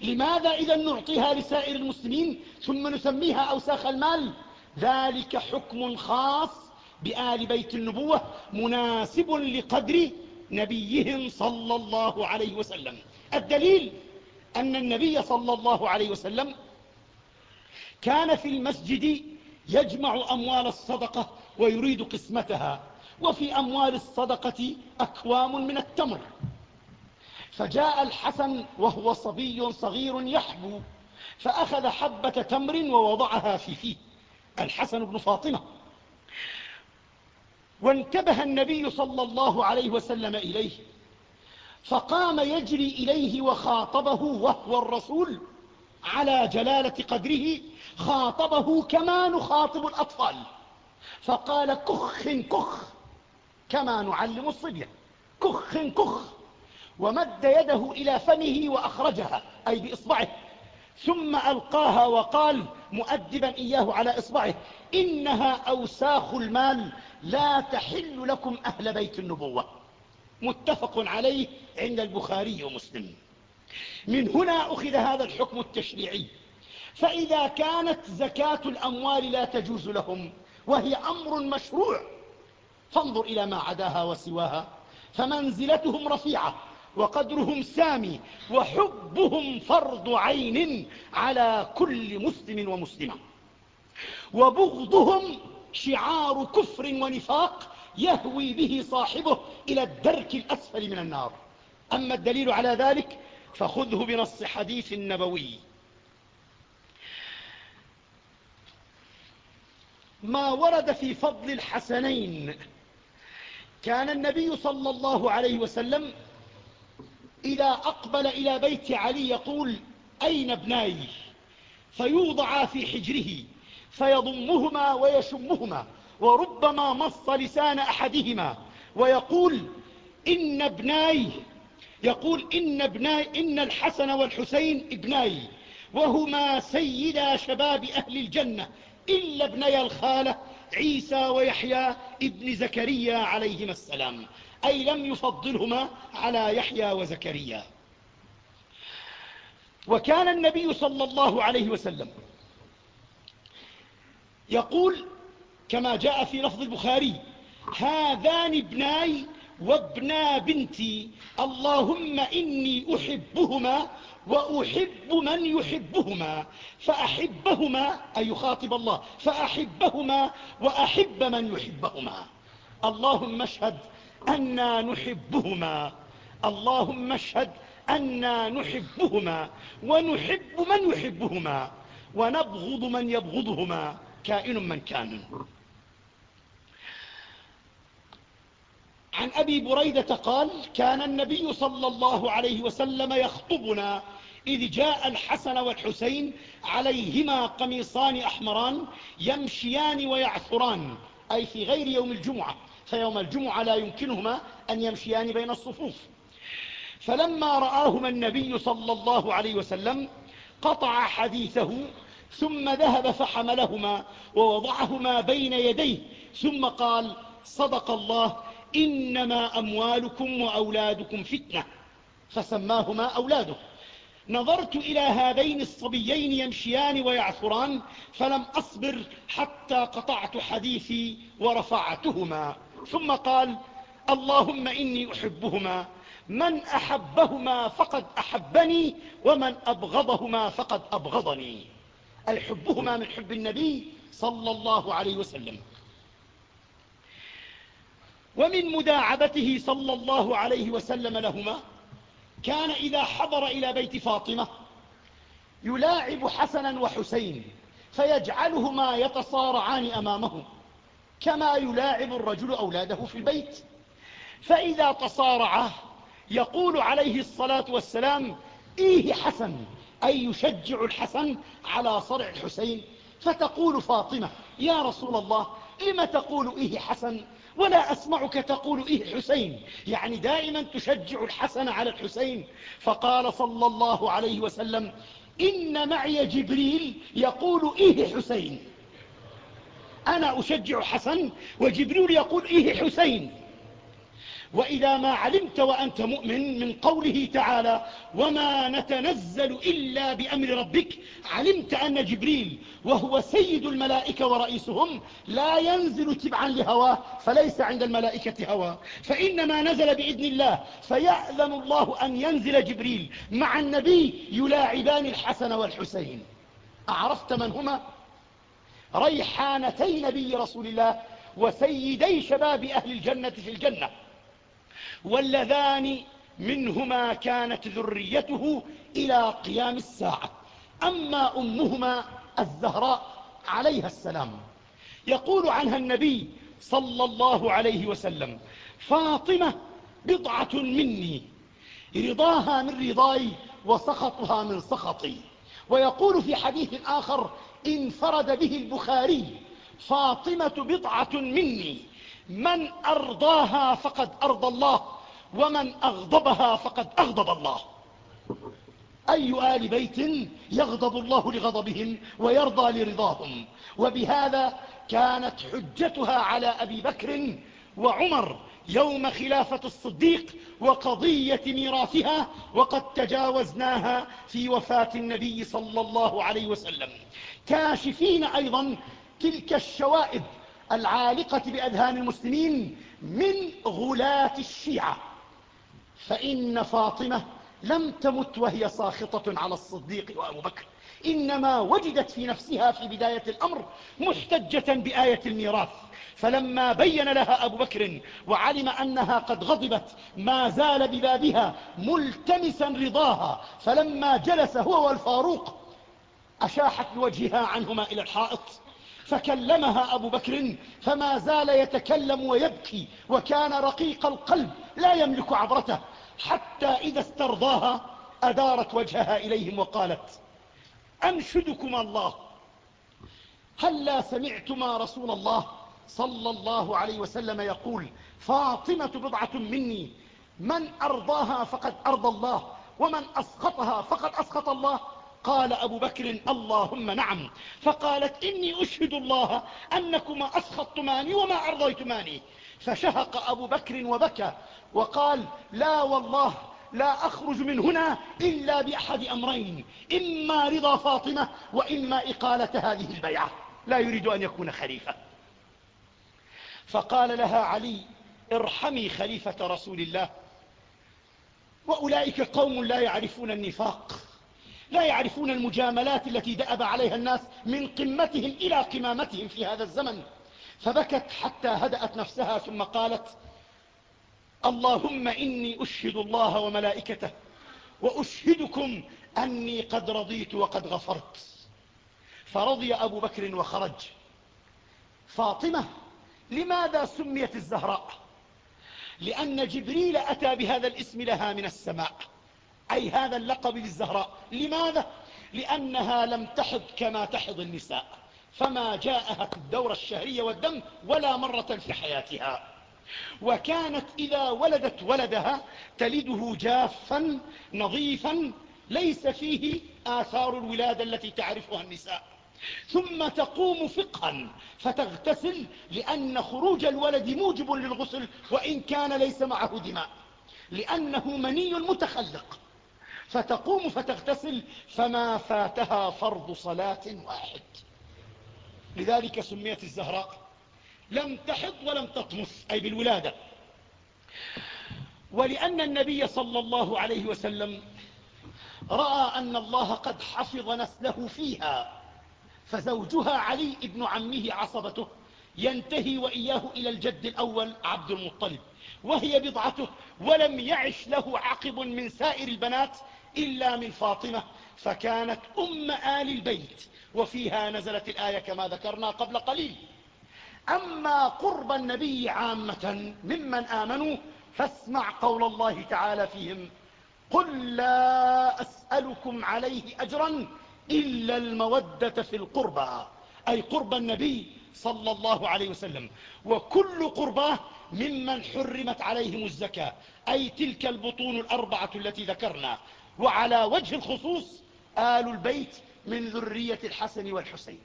S1: لماذا إذا نعطيها لسائر المسلمين ثم نسميها أوساخ المال؟ ذلك حكم خاص بآل بيت النبوة مناسب لقدر نبيهم صلى الله عليه وسلم. الدليل أن النبي صلى الله عليه وسلم كان في المسجد يجمع أموال الصدقة ويريد قسمتها وفي أموال الصدقة أكوام من التمر. فجاء الحسن وهو صبي صغير يحبو فأخذ حبة تمر ووضعها في فيه. الحسن بن فاطمة وانتبه النبي صلى الله عليه وسلم إليه فقام يجري إليه وخاطبه وهو الرسول على جلالة قدره خاطبه كما نخاطب الأطفال فقال كخ كخ كما نعلم الصبية كخ كخ ومد يده إلى فمه وأخرجها أي بإصبعه ثم ألقاها وقال مؤدبا إياه على إصبعه إنها أوساخ المال لا تحل لكم أهل بيت النبوة. متفق عليه عند البخاري ومسلم. من هنا أخذ هذا الحكم التشريعي. فإذا كانت زكاة الأموال لا تجوز لهم وهي أمر مشروع فانظر إلى ما عداها وسواها. فمنزلتهم رفيعة وقدرهم سامي وحبهم فرض عين على كل مسلم ومسلمة. وبغضهم شعار كفر ونفاق يهوي به صاحبه إلى الدرك الأسفل من النار. أما الدليل على ذلك فخذه بنص حديث نبوي ما ورد في فضل الحسنين. كان النبي صلى الله عليه وسلم إذا أقبل إلى بيت علي يقول أين ابناي؟ فيوضع في حجره. فيضمهما ويشمهما وربما مص لسان أحدهما ويقول إن ابناي يقول إن, ابناي إن الحسن والحسين ابناي وهما سيدا شباب أهل الجنة إلا ابني الخالة عيسى ويحيى ابن زكريا عليهما السلام أي لم يفضلهما على يحيى وزكريا. وكان النبي صلى الله عليه وسلم يقول كما جاء في لفظ البخاري هذان ابناي وابنا بنتي اللهم إني أحبهما وأحب من يحبهما فأحبهما أي يخاطب الله فأحبهما وأحب من يحبهما. اللهم اشهد أنا نحبهما اللهم اشهد أنا نحبهما ونحب من يحبهما ونبغض من يبغضهما كائن من كان. عن أبي بريدة قال كان النبي صلى الله عليه وسلم يخطبنا إذ جاء الحسن والحسين عليهما قميصان أحمران يمشيان ويعثران أي في غير يوم الجمعة فيوم الجمعة لا يمكنهما أن يمشيان بين الصفوف. فلما رآهما النبي صلى الله عليه وسلم قطع حديثه ثم ذهب فحملهما ووضعهما بين يديه. ثم قال صدق الله إنما أموالكم وأولادكم فتنة. فسماهما أولاده. نظرت إلى هذين الصبيين يمشيان ويعثران فلم أصبر حتى قطعت حديثي ورفعتهما. ثم قال اللهم إني أحبهما. من أحبهما فقد أحبني ومن أبغضهما فقد أبغضني. أي حبهما من حب النبي صلى الله عليه وسلم. ومن مداعبته صلى الله عليه وسلم لهما كان إذا حضر إلى بيت فاطمة يلاعب حسنا وحسين فيجعلهما يتصارعان أمامه كما يلاعب الرجل أولاده في البيت. فإذا تصارعا يقول عليه الصلاة والسلام إيه حسن؟ أي يشجع الحسن على صرع الحسين؟ فتقول فاطمة يا رسول الله لم تقول إيه حسن؟ ولا أسمعك تقول إيه حسين؟ يعني دائما تشجع الحسن على الحسين. فقال صلى الله عليه وسلم إن معي جبريل يقول إيه حسين؟ أنا أشجع حسن وجبريل يقول إيه حسين؟ وإذا ما علمت وأنت مؤمن من قوله تعالى وما نتنزل إلا بأمر ربك. علمت أن جبريل وهو سيد الملائكة ورئيسهم لا ينزل تبعا لهواه فليس عند الملائكة هوى فإنما نزل بإذن الله. فيأذن الله أن ينزل جبريل مع النبي يلاعبان الحسن والحسين. أعرفت من هما؟ ريحانتي نبي رسول الله وسيدي شباب أهل الجنة في الجنة. واللذان منهما كانت ذريته إلى قيام الساعة. أما أمهما الزهراء عليها السلام. يقول عنها النبي صلى الله عليه وسلم فاطمة بضعة مني رضاها من رضاي وسخطها من سخطي. ويقول في حديث آخر انفرد به البخاري فاطمة بضعة مني من أرضاها فقد أرضى الله. ومن أغضبها فقد أغضب الله. أي آل بيت يغضب الله لغضبهم ويرضى لرضاهم. وبهذا كانت حجتها على أبي بكر وعمر يوم خلافة الصديق وقضية ميراثها وقد تجاوزناها في وفاة النبي صلى الله عليه وسلم. كاشفين أيضا تلك الشوائب العالقة بأذهان المسلمين من غلاة الشيعة. فإن فاطمة لم تمت وهي ساخطة على الصديق وأبو بكر إنما وجدت في نفسها في بداية الأمر محتجة بآية الميراث. فلما بين لها أبو بكر وعلم أنها قد غضبت ما زال ببابها ملتمسا رضاها. فلما جلس هو والفاروق أشاحت بوجهها عنهما إلى الحائط فكلمها أبو بكر فما زال يتكلم ويبكي وكان رقيق القلب لا يملك عبرته. حتى إذا استرضاها أدارت وجهها إليهم وقالت أنشدكما الله. هل لا سمعتما رسول الله صلى الله عليه وسلم يقول فاطمة بضعة مني من أرضاها فقد أرضى الله ومن أسخطها فقد أسخط الله. قال أبو بكر اللهم نعم. فقالت إني أشهد الله أنكما أسخطتماني وما أرضيتماني. فشهق أبو بكر وبكى وقال لا والله لا أخرج من هنا إلا بأحد أمرين إما رضا فاطمة وإما إقالة هذه البيعة لا يريد أن يكون خليفة. فقال لها علي ارحمي خليفة رسول الله. وأولئك قوم لا يعرفون النفاق لا يعرفون المجاملات التي دأب عليها الناس من قمتهم إلى قمامتهم في هذا الزمن. فبكت حتى هدأت نفسها ثم قالت اللهم إني أشهد الله وملائكته وأشهدكم أني قد رضيت وقد غفرت. فرضي أبو بكر وخرج. فاطمة لماذا سميت الزهراء؟ لأن جبريل أتى بهذا الاسم لها من السماء. أي هذا اللقب للزهراء لماذا؟ لأنها لم تحض كما تحض النساء. فما جاءها الدورة الشهرية والدم ولا مرة في حياتها. وكانت إذا ولدت ولدها تلده جافا نظيفا ليس فيه آثار الولادة التي تعرفها النساء. ثم تقوم فقها فتغتسل لأن خروج الولد موجب للغسل وإن كان ليس معه دماء لأنه مني متخلق. فتقوم فتغتسل فما فاتها فرض صلاة واحد. لذلك سميت الزهراء لم تحض ولم تطمث أي بالولادة. ولأن النبي صلى الله عليه وسلم رأى أن الله قد حفظ نسله فيها فزوجها علي بن عمه عصبته ينتهي وإياه إلى الجد الأول عبد المطلب وهي بضعته ولم يعش له عقب من سائر البنات إلا من فاطمة فكانت أم آل البيت وفيها نزلت الآية كما ذكرنا قبل قليل. أما قرب النبي عامة ممن آمنوا فاسمع قول الله تعالى فيهم. قل لا أسألكم عليه أجرا إلا المودة في القربى أي قرب النبي صلى الله عليه وسلم. وكل قرباه ممن حرمت عليهم الزكاة أي تلك البطون الأربعة التي ذكرنا. وعلى وجه الخصوص آل البيت من ذرية الحسن والحسين.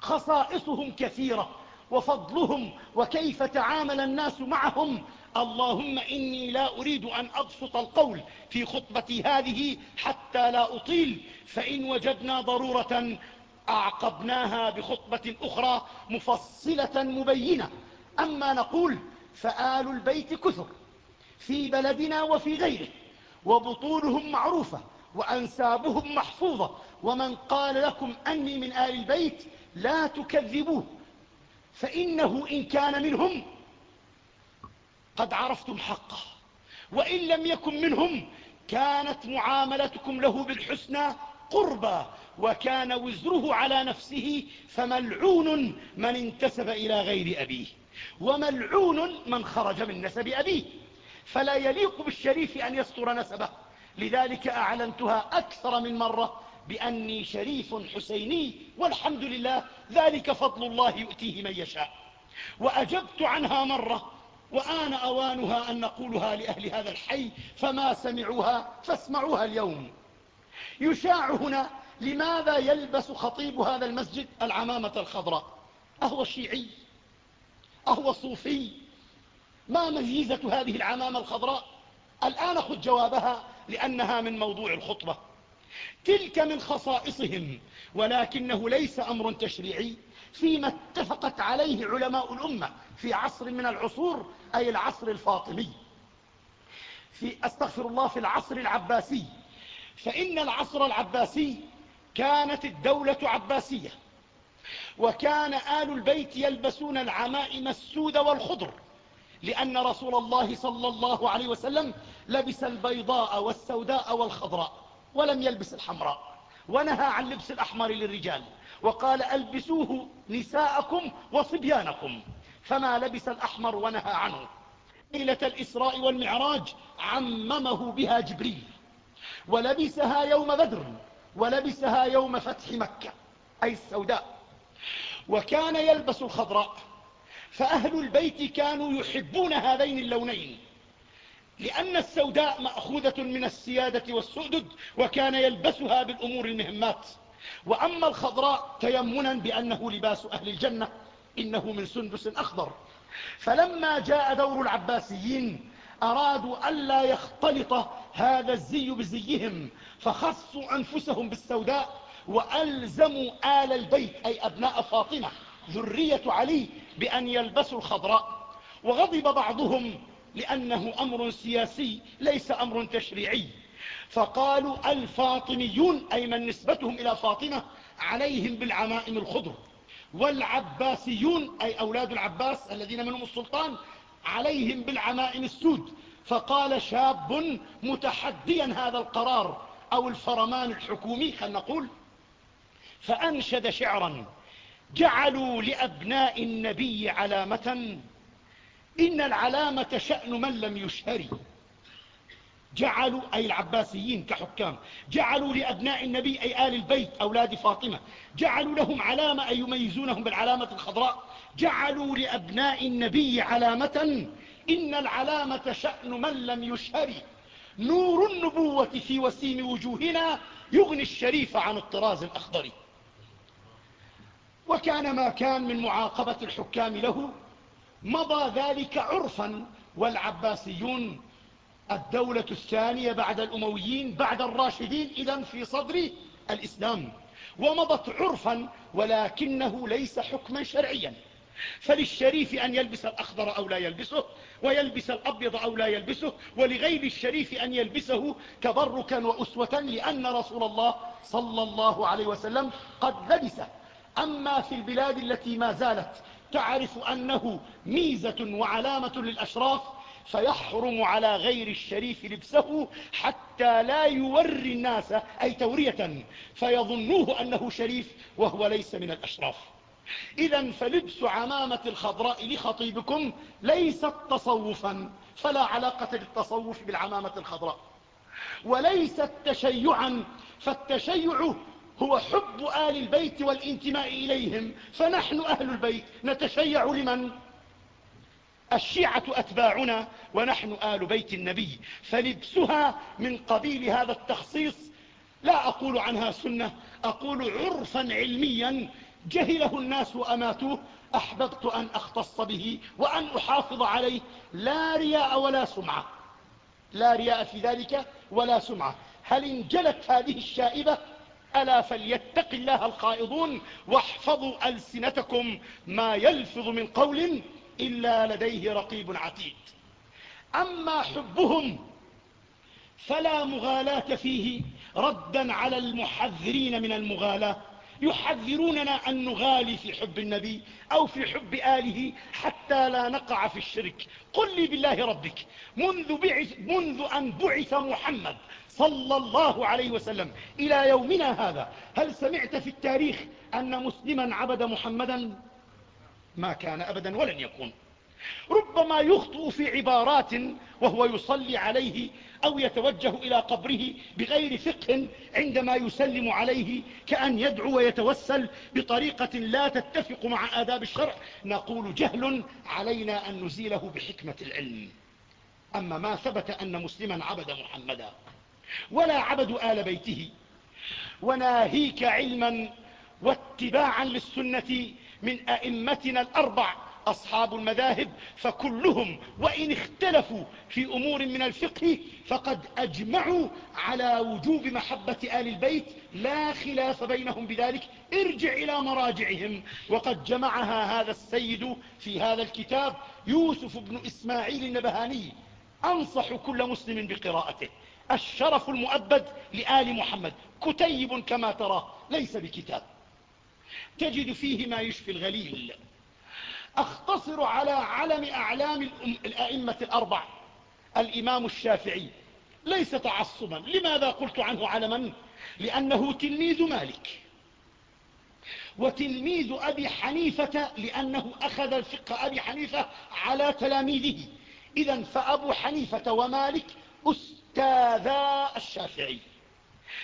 S1: خصائصهم كثيرة وفضلهم وكيف تعامل الناس معهم. اللهم إني لا أريد أن أبسط القول في خطبتي هذه حتى لا أطيل فإن وجدنا ضرورة أعقبناها بخطبة أخرى مفصلة مبينة. أما نقول فآل البيت كثر في بلدنا وفي غيره وبطولهم معروفة وأنسابهم محفوظة. ومن قال لكم أني من آل البيت لا تكذبوه. فإنه إن كان منهم قد عرفتم حقه. وإن لم يكن منهم كانت معاملتكم له بالحسنى قربى وكان وزره على نفسه فملعون من انتسب إلى غير أبيه وملعون من خرج من نسب أبيه. فلا يليق بالشريف أن يستر نسبه. لذلك أعلنتها أكثر من مرة بأني شريف حسيني والحمد لله ذلك فضل الله يؤتيه من يشاء. وأجبت عنها مرة وآن أوانها أن نقولها لأهل هذا الحي فما سمعوها فاسمعوها اليوم. يشاع هنا لماذا يلبس خطيب هذا المسجد؟ العمامة الخضراء. أهو شيعي أهو صوفي. ما ميزة هذه العمامة الخضراء؟ الآن خذ جوابها لأنها من موضوع الخطبة. تلك من خصائصهم ولكنه ليس أمر تشريعي فيما اتفقت عليه علماء الأمة في عصر من العصور أي العصر الفاطمي. في أستغفر الله في العصر العباسي فإن العصر العباسي كانت الدولة عباسية وكان آل البيت يلبسون العمائم السود والخضر لأن رسول الله صلى الله عليه وسلم لبس البيضاء والسوداء والخضراء. ولم يلبس الحمراء ونهى عن لبس الأحمر للرجال وقال ألبسوه نساءكم وصبيانكم. فما لبس الأحمر ونهى عنه. ليلة الإسراء والمعراج عممه بها جبريل. ولبسها يوم بدر ولبسها يوم فتح مكة أي السوداء. وكان يلبس الخضراء. فأهل البيت كانوا يحبون هذين اللونين. لأن السوداء مأخوذة من السيادة والسؤدد وكان يلبسها بالأمور المهمات. وأما الخضراء تيمنا بأنه لباس أهل الجنة إنه من سندس أخضر. فلما جاء دور العباسيين أرادوا ألا يختلط هذا الزي بزيهم فخصوا أنفسهم بالسوداء وألزموا آل البيت أي أبناء فاطمة ذرية علي بأن يلبسوا الخضراء. وغضب بعضهم لأنه أمر سياسي ليس أمر تشريعي. فقالوا الفاطميون أي من نسبتهم إلى فاطمة عليهم بالعمائم الخضر. والعباسيون أي أولاد العباس الذين منهم السلطان عليهم بالعمائم السود. فقال شاب متحديا هذا القرار أو الفرمان الحكومي خلينا نقول فأنشد شعرا جعلوا لأبناء النبي علامة إن العلامة شأن من لم يشهري جعلوا أي العباسيين كحكام جعلوا لأبناء النبي أي آل البيت أولاد فاطمة جعلوا لهم علامة أي يميزونهم بالعلامة الخضراء جعلوا لأبناء النبي علامة إن العلامة شأن من لم يشهري نور النبوة في وسيم وجوهنا يغني الشريف عن الطراز الأخضر. وكان ما كان من معاقبة الحكام له مضى ذلك عرفا والعباسيون الدولة الثانية بعد الأمويين بعد الراشدين إذا في صدر الإسلام. ومضت عرفا ولكنه ليس حكما شرعيا. فللشريف أن يلبس الأخضر أو لا يلبسه ويلبس الأبيض أو لا يلبسه ولغير الشريف أن يلبسه تبركا وأسوة لأن رسول الله صلى الله عليه وسلم قد لبسه أما في البلاد التي ما زالت تعرف أنه ميزة وعلامة للأشراف فيحرم على غير الشريف لبسه حتى لا يوري الناس أي تورية فيظنوه أنه شريف وهو ليس من الأشراف. إذا فلبس عمامة الخضراء لخطيبكم ليست تصوفا فلا علاقة للتصوف بالعمامة الخضراء. وليست تشيعا فالتشيع هو حب آل البيت والانتماء إليهم فنحن أهل البيت نتشيع لمن؟ الشيعة أتباعنا ونحن آل بيت النبي فلبسها من قبيل هذا التخصيص. لا أقول عنها سنة أقول عرفا علميا. جهله الناس وأماتوه أحببت أن أختص به وأن أحافظ عليه. لا رياء ولا سمعة. لا رياء في ذلك ولا سمعة. هل انجلت هذه الشائبة؟ ألا فليتق الله الخائضون واحفظوا ألسنتكم ما يلفظ من قول إلا لديه رقيب عتيد. أما حبهم فلا مغالاة فيه ردا على المحذرين من المغالاة. يحذروننا أن نغالي في حب النبي أو في حب آله حتى لا نقع في الشرك. قل لي بالله ربك منذ, بعث منذ أن بعث محمد صلى الله عليه وسلم إلى يومنا هذا هل سمعت في التاريخ أن مسلما عبد محمدا؟ ما كان أبدا ولن يكون. ربما يخطئ في عبارات وهو يصلي عليه أو يتوجه إلى قبره بغير فقه عندما يسلم عليه كأن يدعو ويتوسل بطريقة لا تتفق مع آداب الشرع. نقول جهل علينا أن نزيله بحكمة العلم. أما ما ثبت أن مسلما عبد محمدا ولا عبدوا آل بيته وناهيك علما واتباعا للسنة من أئمتنا الأربع أصحاب المذاهب فكلهم وإن اختلفوا في أمور من الفقه فقد أجمعوا على وجوب محبة آل البيت. لا خلاف بينهم بذلك. ارجع إلى مراجعهم. وقد جمعها هذا السيد في هذا الكتاب يوسف بن إسماعيل النبهاني. أنصح كل مسلم بقراءته. الشرف المؤبد لآل محمد. كتيب كما ترى ليس بكتاب. تجد فيه ما يشفي الغليل. أختصر على علم أعلام الأئمة الأربع. الإمام الشافعي. ليس تعصبا. لماذا قلت عنه علما؟ لأنه تلميذ مالك. وتلميذ أبي حنيفة لأنه أخذ الفقه أبي حنيفة على تلاميذه. إذا فأبو حنيفة ومالك أستاذا الشافعي.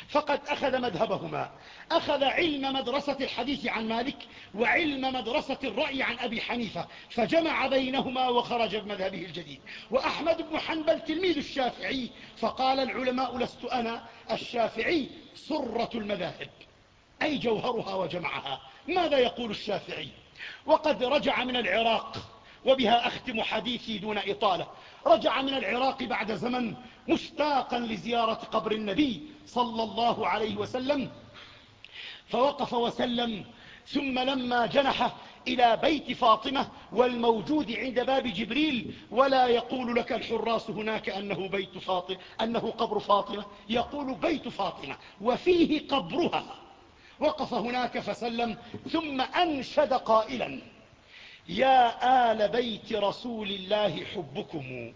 S1: فقد أخذ مذهبهما. أخذ علم مدرسة الحديث عن مالك وعلم مدرسة الرأي عن أبي حنيفة فجمع بينهما وخرج بمذهبه الجديد. وأحمد بن حنبل تلميذ الشافعي فقال العلماء لست أنا الشافعي سرة المذاهب. أي جوهرها وجمعها. ماذا يقول الشافعي؟ وقد رجع من العراق. وبها أختم حديثي دون إطالة. رجع من العراق بعد زمن مشتاقا لزيارة قبر النبي صلى الله عليه وسلم فوقف وسلم ثم لما جنح إلى بيت فاطمة والموجود عند باب جبريل ولا يقول لك الحراس هناك أنه, بيت فاطمة أنه قبر فاطمة يقول بيت فاطمة وفيه قبرها. وقف هناك فسلم ثم أنشد قائلا. يا آل بيت رسول الله حبكم.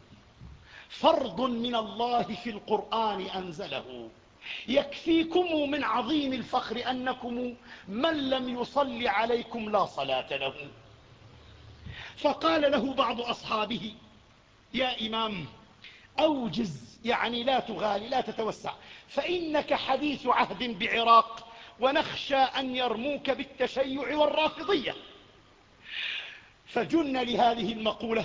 S1: فرض من الله في القرآن أنزله. يكفيكم من عظيم الفخر أنكم من لم يصل عليكم لا صلاة له. فقال له بعض أصحابه يا إمام أوجز يعني لا تغالي لا تتوسع. فإنك حديث عهد بعراق ونخشى أن يرموك بالتشيع والرافضية. فجن لهذه المقولة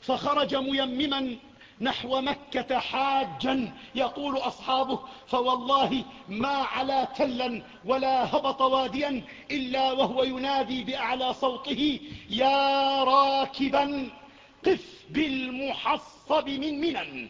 S1: فخرج ميمما نحو مكة حاجا يقول أصحابه فوالله ما على تلا ولا هبط واديا إلا وهو ينادي بأعلى صوته يا راكبا قف بالمحصب من منن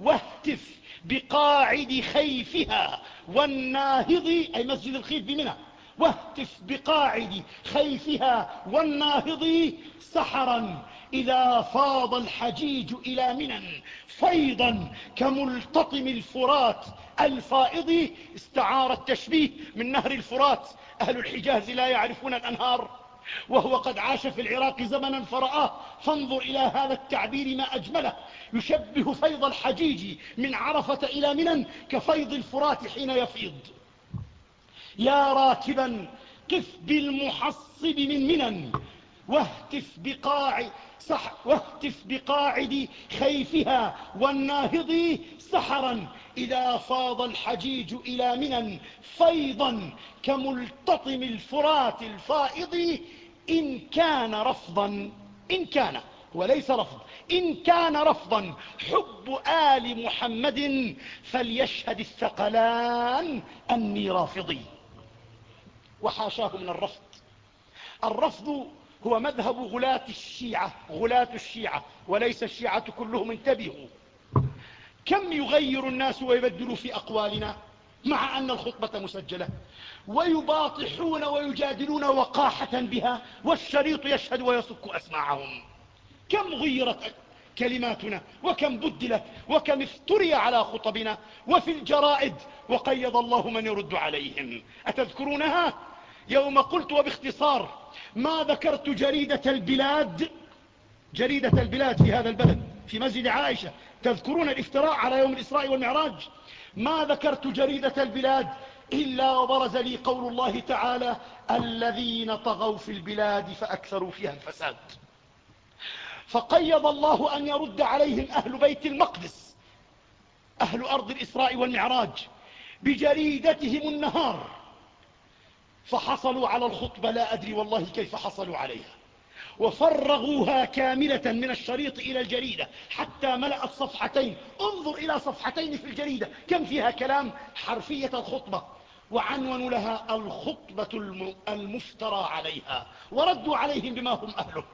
S1: واهتف بقاعد خيفها والناهض أي مسجد الخيف بمنى. واهتف بقاعد خيفها والناهض سحرا إذا فاض الحجيج إلى منى فيضا كملتطم الفرات الفائض. استعار التشبيه من نهر الفرات. أهل الحجاز لا يعرفون الأنهار. وهو قد عاش في العراق زمنا فرآه. فانظر إلى هذا التعبير ما أجمله. يشبه فيض الحجيج من عرفة إلى منى كفيض الفرات حين يفيض. يا راكبا قف بالمحصب من منن. واهتف بقاع صح واهتف بقاعد خيفها والناهض سحرا. إذا فاض الحجيج إلى منى فيضا كملتطم الفرات الفائض. إن كان رفضا إن كان وليس رفض إن كان رفضا حب آل محمد فليشهد الثقلان أني رافضي. وحاشاه من الرفض. الرفض هو مذهب غلاة الشيعة غلاة الشيعة وليس الشيعة كلهم انتبهوا. كم يغير الناس ويبدلوا في أقوالنا مع أن الخطبة مسجلة؟ ويباطحون ويجادلون وقاحة بها والشريط يشهد ويصك أسماعهم. كم غيرت كلماتنا وكم بدلت وكم افتري على خطبنا وفي الجرائد وقيض الله من يرد عليهم. أتذكرونها؟ يوم قلت وباختصار ما ذكرت جريدة البلاد جريدة البلاد في هذا البلد في مسجد عائشة تذكرون الافتراء على يوم الإسراء والمعراج؟ ما ذكرت جريدة البلاد إلا وبرز لي قول الله تعالى الذين طغوا في البلاد فأكثروا فيها الفساد. فقيض الله أن يرد عليهم أهل بيت المقدس أهل أرض الإسراء والمعراج بجريدتهم النهار. فحصلوا على الخطبة لا أدري والله كيف حصلوا عليها. وفرغوها كاملة من الشريط إلى الجريدة حتى ملأت صفحتين. انظر إلى صفحتين في الجريدة. كم فيها كلام؟ حرفية الخطبة. وعنونوا لها الخطبة المفترى عليها. وردوا عليهم بما هم أهله.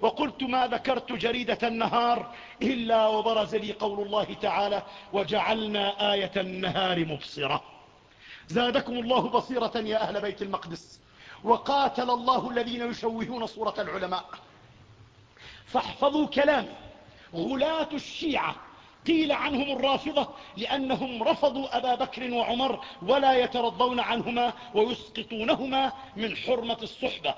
S1: وقلت ما ذكرت جريدة النهار إلا وبرز لي قول الله تعالى وجعلنا آية النهار مبصرة. زادكم الله بصيرة يا أهل بيت المقدس. وقاتل الله الذين يشوهون صورة العلماء. فاحفظوا كلامي. غلاة الشيعة. قيل عنهم الرافضة لأنهم رفضوا أبا بكر وعمر ولا يترضون عنهما ويسقطونهما من حرمة الصحبة.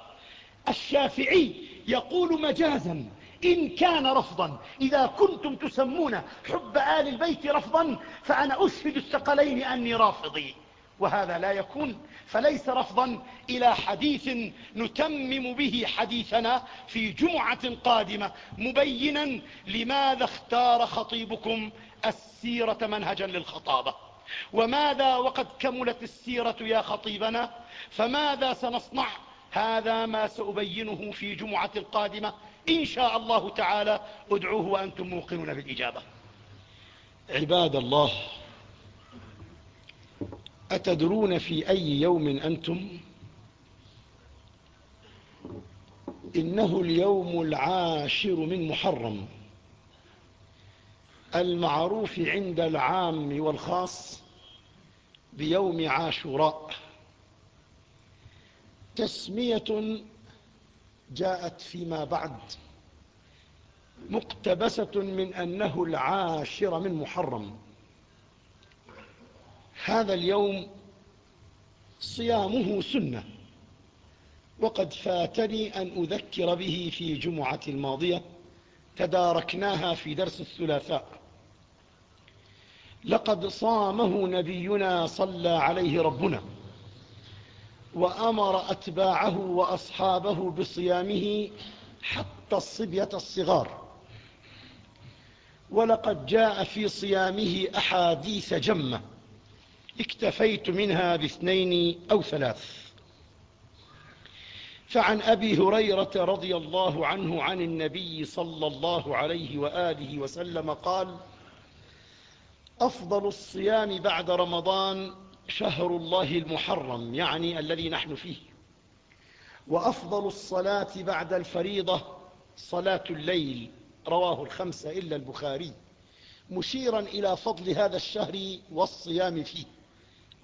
S1: الشافعي يقول مجازا إن كان رفضا إذا كنتم تسمون حب آل البيت رفضا فأنا أشهد الثقلين أني رافضي. وهذا لا يكون. فليس رفضا إلى حديث نتمم به حديثنا في جمعة قادمة مبينا لماذا اختار خطيبكم السيرة منهجا للخطابة. وماذا وقد كملت السيرة يا خطيبنا؟ فماذا سنصنع؟ هذا ما سأبينه في جمعة القادمة. إن شاء الله تعالى ادعوه وأنتم موقنون بالإجابة. عباد الله أتدرون في أي يوم أنتم؟ إنه اليوم العاشر من محرم. المعروف عند العام والخاص بيوم عاشوراء. تسمية جاءت فيما بعد. مقتبسة من أنه العاشر من محرم. هذا اليوم صيامه سنة. وقد فاتني أن أذكر به في جمعة الماضية تداركناها في درس الثلاثاء. لقد صامه نبينا صلى عليه ربنا وأمر أتباعه وأصحابه بصيامه حتى الصبية الصغار. ولقد جاء في صيامه أحاديث جمة. اكتفيت منها باثنين أو ثلاث. فعن أبي هريرة رضي الله عنه عن النبي صلى الله عليه وآله وسلم قال أفضل الصيام بعد رمضان شهر الله المحرم يعني الذي نحن فيه. وأفضل الصلاة بعد الفريضة صلاة الليل رواه الخمسة إلا البخاري مشيرا إلى فضل هذا الشهر والصيام فيه.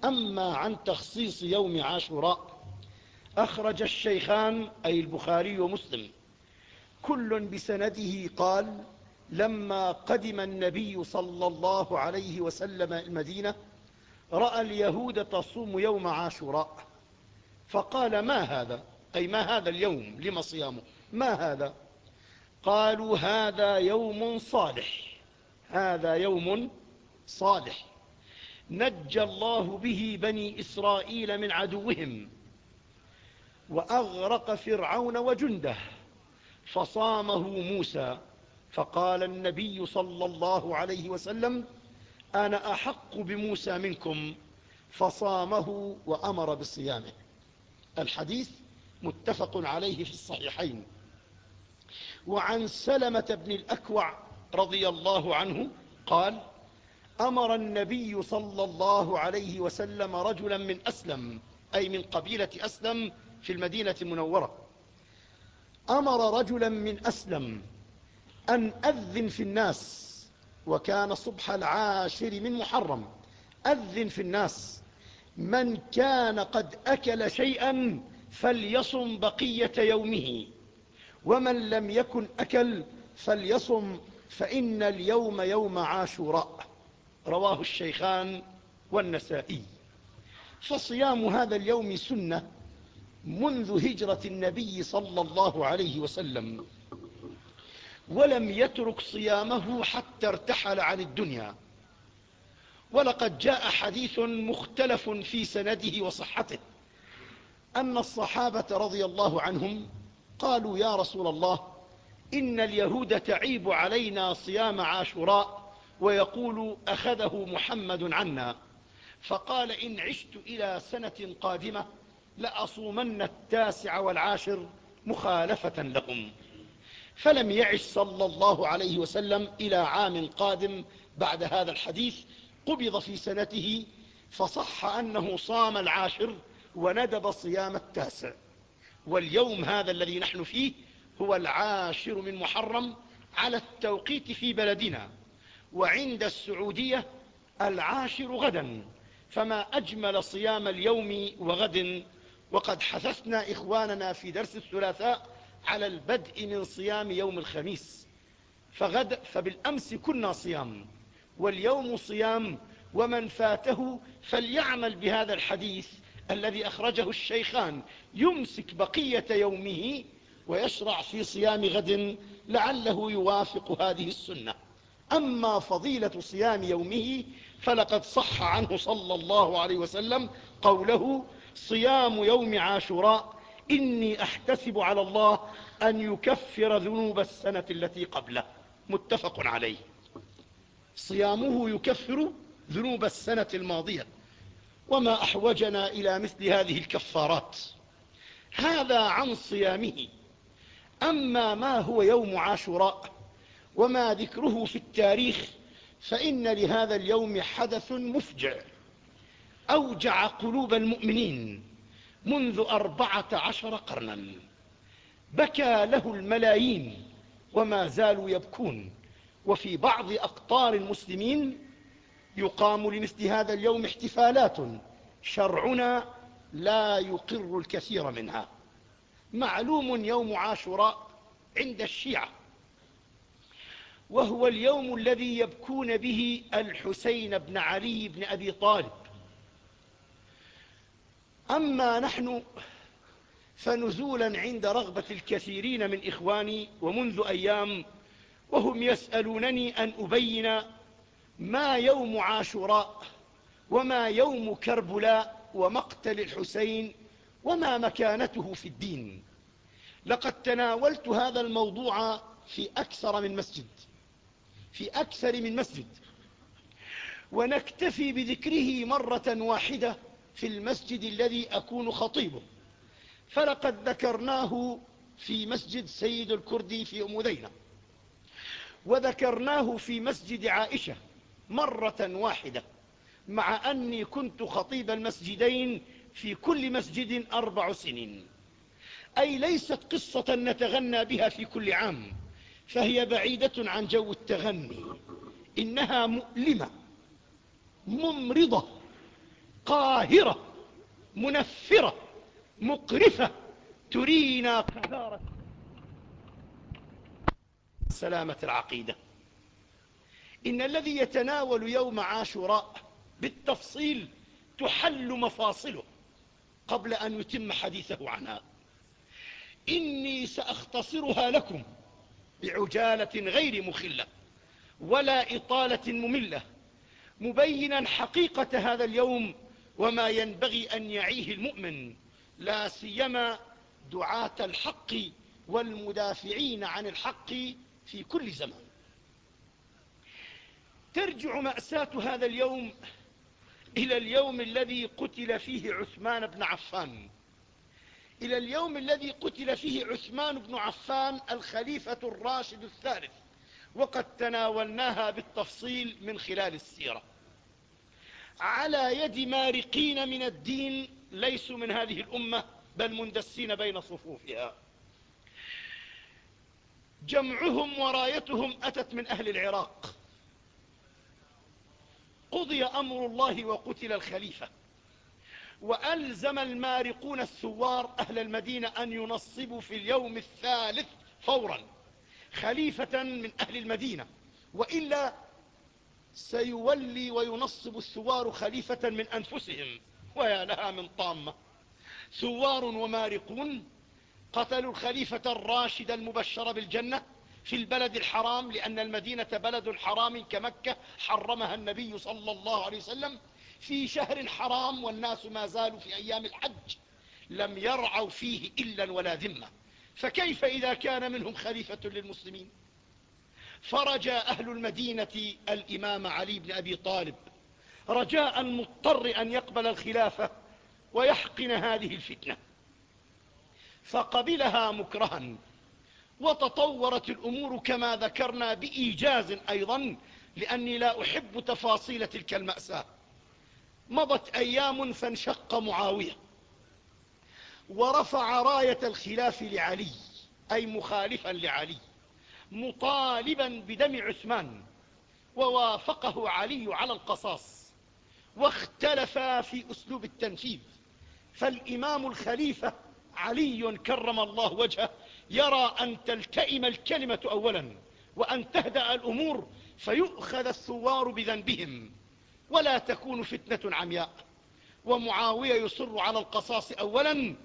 S1: أما عن تخصيص يوم عاشوراء أخرج الشيخان أي البخاري ومسلم كل بسنده قال لما قدم النبي صلى الله عليه وسلم المدينة رأى اليهود تصوم يوم عاشوراء. فقال ما هذا؟ أي ما هذا اليوم؟ لم صيامه؟ ما هذا؟ قالوا هذا يوم صالح هذا يوم صالح. نجى الله به بني إسرائيل من عدوهم وأغرق فرعون وجنده فصامه موسى فقال النبي صلى الله عليه وسلم أنا أحق بموسى منكم. فصامه وأمر بصيامه. الحديث متفق عليه في الصحيحين. وعن سلمة بن الأكوع رضي الله عنه قال أمر النبي صلى الله عليه وسلم رجلا من أسلم أي من قبيلة أسلم في المدينة المنورة. أمر رجلا من أسلم أن أذن في الناس وكان صبح العاشر من محرم. أذن في الناس من كان قد أكل شيئا فليصم بقية يومه ومن لم يكن أكل فليصم فإن اليوم يوم عاشوراء. رواه الشيخان والنسائي. فصيام هذا اليوم سنة منذ هجرة النبي صلى الله عليه وسلم ولم يترك صيامه حتى ارتحل عن الدنيا. ولقد جاء حديث مختلف في سنده وصحته أن الصحابة رضي الله عنهم قالوا يا رسول الله إن اليهود تعيب علينا صيام عاشوراء ويقول أخذه محمد عنا فقال إن عشت إلى سنة قادمة لأصومن التاسع والعاشر مخالفة لهم فلم يعش صلى الله عليه وسلم إلى عام قادم بعد هذا الحديث قبض في سنته فصح أنه صام العاشر وندب صيام التاسع. واليوم هذا الذي نحن فيه هو العاشر من محرم على التوقيت في بلدنا. وعند السعودية العاشر غدا فما أجمل صيام اليوم وغد. وقد حثثنا إخواننا في درس الثلاثاء على البدء من صيام يوم الخميس. فغد فبالأمس كنا صيام واليوم صيام ومن فاته فليعمل بهذا الحديث الذي أخرجه الشيخان. يمسك بقية يومه ويشرع في صيام غد لعله يوافق هذه السنة. أما فضيلة صيام يومه فلقد صح عنه صلى الله عليه وسلم قوله صيام يوم عاشوراء إني أحتسب على الله أن يكفر ذنوب السنة التي قبله. متفق عليه. صيامه يكفر ذنوب السنة الماضية. وما أحوجنا إلى مثل هذه الكفارات. هذا عن صيامه. أما ما هو يوم عاشوراء وما ذكره في التاريخ فإن لهذا اليوم حدث مفجع. أوجع قلوب المؤمنين منذ أربعة عشر قرنا. بكى له الملايين وما زالوا يبكون. وفي بعض أقطار المسلمين يقام لمثل هذا اليوم احتفالات شرعنا لا يقر الكثير منها. معلوم يوم عاشوراء عند الشيعة. وهو اليوم الذي يبكون به الحسين بن علي بن أبي طالب. أما نحن فنزولا عند رغبة الكثيرين من إخواني ومنذ أيام وهم يسألونني أن أبين ما يوم عاشوراء وما يوم كربلاء ومقتل الحسين وما مكانته في الدين. لقد تناولت هذا الموضوع في أكثر من مسجد. في أكثر من مسجد. ونكتفي بذكره مرة واحدة في المسجد الذي أكون خطيبه. فلقد ذكرناه في مسجد سيد الكردي في أمودينا وذكرناه في مسجد عائشة مرة واحدة مع أني كنت خطيب المسجدين في كل مسجد أربع سنين. أي ليست قصة نتغنى بها في كل عام. فهي بعيدة عن جو التغني إنها مؤلمة ممرضة قاهرة منفرة مقرفة ترينا قذارة سلامة العقيدة. إن الذي يتناول يوم عاشوراء بالتفصيل تحل مفاصله قبل أن يتم حديثه عنها. إني سأختصرها لكم. بعجالة غير مخلة ولا إطالة مملة. مبينا حقيقة هذا اليوم وما ينبغي أن يعيه المؤمن لا سيما دعاة الحق والمدافعين عن الحق في كل زمان. ترجع مأساة هذا اليوم إلى اليوم الذي قتل فيه عثمان بن عفان. إلى اليوم الذي قتل فيه عثمان بن عفان الخليفة الراشد الثالث وقد تناولناها بالتفصيل من خلال السيرة. على يد مارقين من الدين ليسوا من هذه الأمة بل مندسين بين صفوفها. جمعهم ورايتهم أتت من أهل العراق. قضي أمر الله وقتل الخليفة. وألزم المارقون الثوار أهل المدينة أن ينصبوا في اليوم الثالث فورا خليفة من أهل المدينة وإلا سيولي وينصب الثوار خليفة من أنفسهم ويا لها من طامة. ثوار ومارقون قتلوا الخليفة الراشد المبشر بالجنة في البلد الحرام لأن المدينة بلد حرام كمكة حرمها النبي صلى الله عليه وسلم في شهر حرام والناس ما زالوا في أيام الحج لم يرعوا فيه إلا ولا ذمة. فكيف إذا كان منهم خليفة للمسلمين؟ فرجى أهل المدينة الإمام علي بن أبي طالب رجاء مضطر أن يقبل الخلافة ويحقن هذه الفتنة. فقبلها مكرها وتطورت الأمور كما ذكرنا بإيجاز أيضا لأني لا أحب تفاصيل تلك المأساة. مضت أيام فانشق معاوية ورفع راية الخلاف لعلي أي مخالفا لعلي مطالبا بدم عثمان ووافقه علي على القصاص واختلفا في أسلوب التنفيذ. فالإمام الخليفة علي كرم الله وجهه يرى أن تلتئم الكلمة أولا وأن تهدأ الأمور فيؤخذ الثوار بذنبهم. ولا تكون فتنة عمياء. ومعاوية يصر على القصاص أولا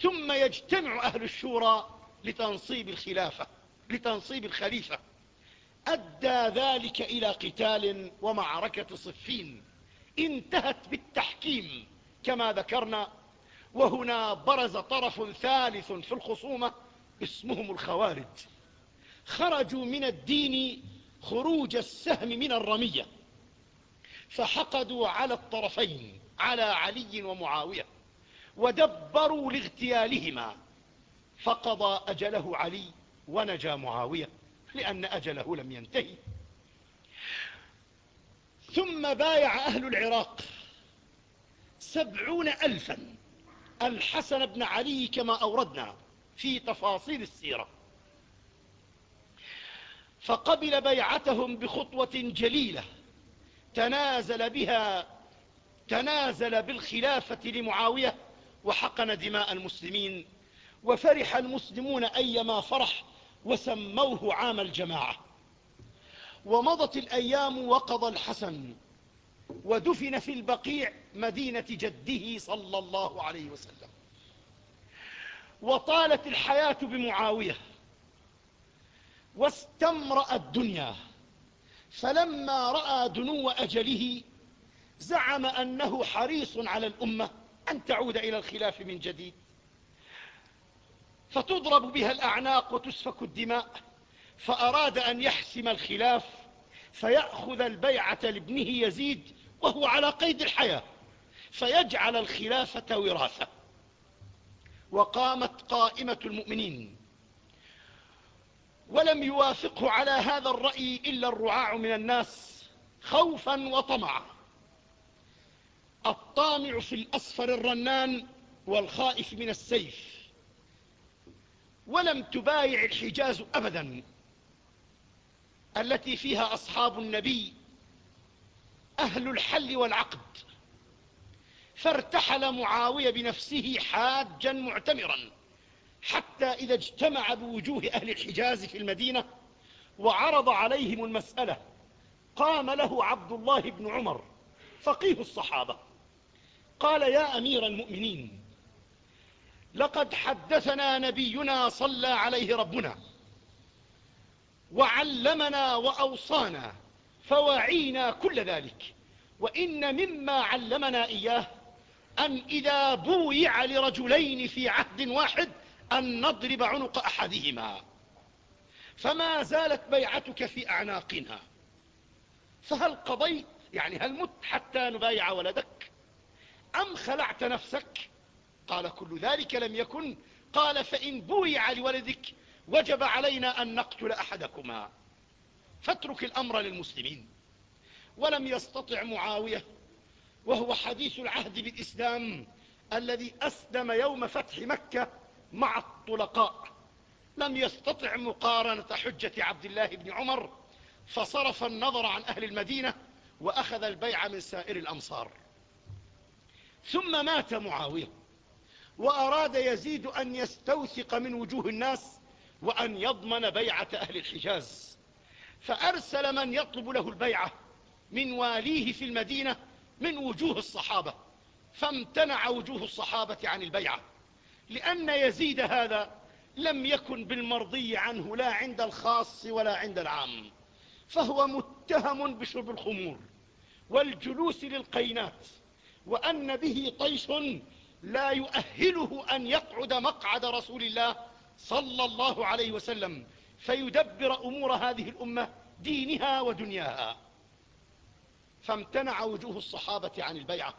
S1: ثم يجتمع أهل الشورى لتنصيب الخلافة لتنصيب الخليفة. أدى ذلك إلى قتال ومعركة صفين. انتهت بالتحكيم كما ذكرنا. وهنا برز طرف ثالث في الخصومة اسمهم الخوارج. خرجوا من الدين خروج السهم من الرمية. فحقدوا على الطرفين على علي ومعاوية ودبروا لاغتيالهما. فقضى أجله علي ونجا معاوية لأن أجله لم ينتهي. ثم بايع أهل العراق سبعون ألفا. الحسن بن علي كما أوردنا في تفاصيل السيرة. فقبل بيعتهم بخطوة جليلة. تنازل بها تنازل بالخلافة لمعاوية وحقن دماء المسلمين وفرح المسلمون أيما فرح وسموه عام الجماعة. ومضت الأيام وقضى الحسن ودفن في البقيع مدينة جده صلى الله عليه وسلم. وطالت الحياة بمعاوية واستمرأ الدنيا فلما رأى دنو أجله زعم أنه حريص على الأمة أن تعود إلى الخلاف من جديد. فتضرب بها الأعناق وتسفك الدماء فأراد أن يحسم الخلاف فيأخذ البيعة لابنه يزيد وهو على قيد الحياة فيجعل الخلافة وراثة. وقامت قائمة المؤمنين ولم يوافقه على هذا الرأي إلا الرعاع من الناس خوفا وطمعا. الطامع في الأسفر الرنان والخائف من السيف. ولم تبايع الحجاز أبدا التي فيها أصحاب النبي أهل الحل والعقد. فارتحل معاوية بنفسه حاجا معتمرا. حتى إذا اجتمع بوجوه أهل الحجاز في المدينة وعرض عليهم المسألة قام له عبد الله بن عمر فقيه الصحابة. قال يا أمير المؤمنين لقد حدثنا نبينا صلى عليه ربنا وعلمنا وأوصانا فوعينا كل ذلك وإن مما علمنا إياه أن إذا بويع لرجلين في عهد واحد أن نضرب عنق أحدهما. فما زالت بيعتك في أعناقنا. فهل قضيت يعني هل مت حتى نبايع ولدك؟ أم خلعت نفسك؟ قال كل ذلك لم يكن. قال فإن بويع لولدك وجب علينا أن نقتل أحدكما. فاترك الأمر للمسلمين. ولم يستطع معاوية وهو حديث العهد بالإسلام الذي أسلم يوم فتح مكة مع الطلقاء. لم يستطع مقارنة حجة عبد الله بن عمر فصرف النظر عن أهل المدينة وأخذ البيع من سائر الأمصار. ثم مات معاوية وأراد يزيد أن يستوثق من وجوه الناس وأن يضمن بيعة أهل الحجاز. فأرسل من يطلب له البيعة من واليه في المدينة من وجوه الصحابة فامتنع وجوه الصحابة عن البيعة. لأن يزيد هذا لم يكن بالمرضي عنه لا عند الخاص ولا عند العام. فهو متهم بشرب الخمور والجلوس للقينات وأن به طيش لا يؤهله أن يقعد مقعد رسول الله صلى الله عليه وسلم فيدبر أمور هذه الأمة دينها ودنياها. فامتنع وجوه الصحابة عن البيعة.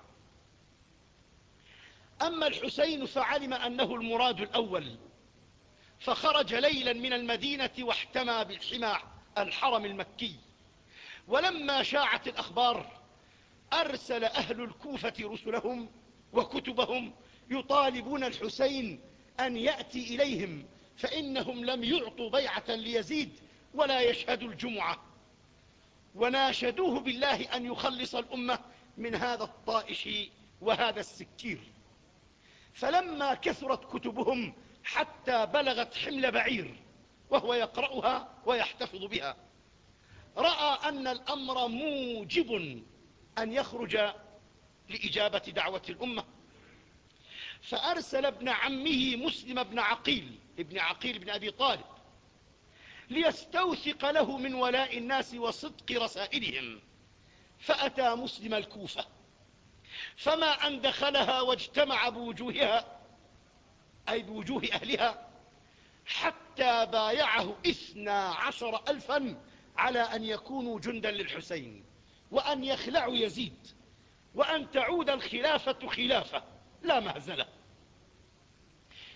S1: أما الحسين فعلم أنه المراد الأول. فخرج ليلا من المدينة واحتمى بالحمى الحرم المكي. ولما شاعت الأخبار أرسل أهل الكوفة رسلهم وكتبهم يطالبون الحسين أن يأتي إليهم فإنهم لم يعطوا بيعة ليزيد ولا يشهدوا الجمعة. وناشدوه بالله أن يخلص الأمة من هذا الطائش وهذا السكير. فلما كثرت كتبهم حتى بلغت حمل بعير وهو يقرأها ويحتفظ بها. رأى أن الأمر موجب أن يخرج لإجابة دعوة الأمة. فأرسل ابن عمه مسلم بن عقيل ابن عقيل بن أبي طالب ليستوثق له من ولاء الناس وصدق رسائلهم. فأتى مسلم الكوفة. فما أن دخلها واجتمع بوجوهها أي بوجوه أهلها حتى بايعه اثنا عشر ألفا على أن يكونوا جندا للحسين وأن يخلعوا يزيد وأن تعود الخلافة خلافة لا مهزلة.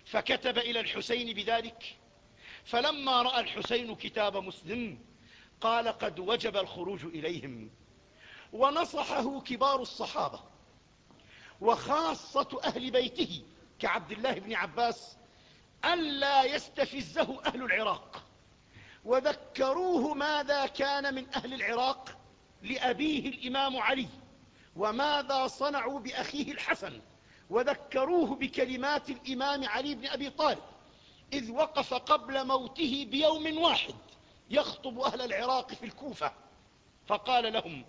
S1: فكتب إلى الحسين بذلك فلما رأى الحسين كتاب مسلم قال قد وجب الخروج إليهم ونصحه كبار الصحابة. وخاصة أهل بيته كعبد الله بن عباس ألا يستفزه أهل العراق. وذكروه ماذا كان من أهل العراق لأبيه الإمام علي وماذا صنعوا بأخيه الحسن. وذكروه بكلمات الإمام علي بن أبي طالب إذ وقف قبل موته بيوم واحد يخطب أهل العراق في الكوفة. فقال لهم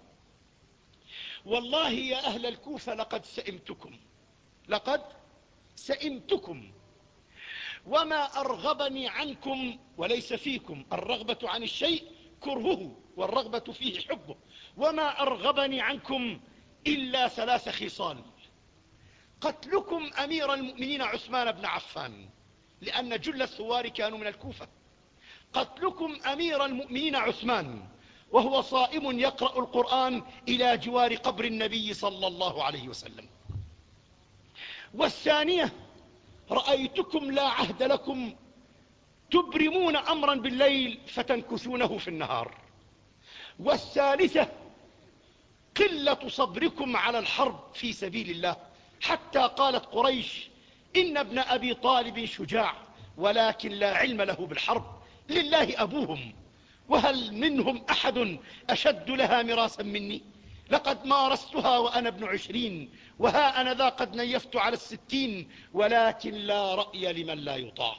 S1: والله يا أهل الكوفة لقد سئمتكم. لقد سئمتكم. وما أرغبني عنكم وليس فيكم. الرغبة عن الشيء كرهه والرغبة فيه حبه. وما أرغبني عنكم إلا ثلاث خصال. قتلكم أمير المؤمنين عثمان بن عفان لأن جل الثوار كانوا من الكوفة. قتلكم أمير المؤمنين عثمان وهو صائم يقرأ القرآن إلى جوار قبر النبي صلى الله عليه وسلم. والثانية رأيتكم لا عهد لكم تبرمون أمرا بالليل فتنكثونه في النهار. والثالثة قلة صبركم على الحرب في سبيل الله. حتى قالت قريش إن ابن أبي طالب شجاع ولكن لا علم له بالحرب. لله أبوهم. وهل منهم أحد أشد لها مراسا مني؟ لقد مارستها وأنا ابن عشرين وها أنا ذا قد نيفت على الستين ولكن لا رأي لمن لا يطاع.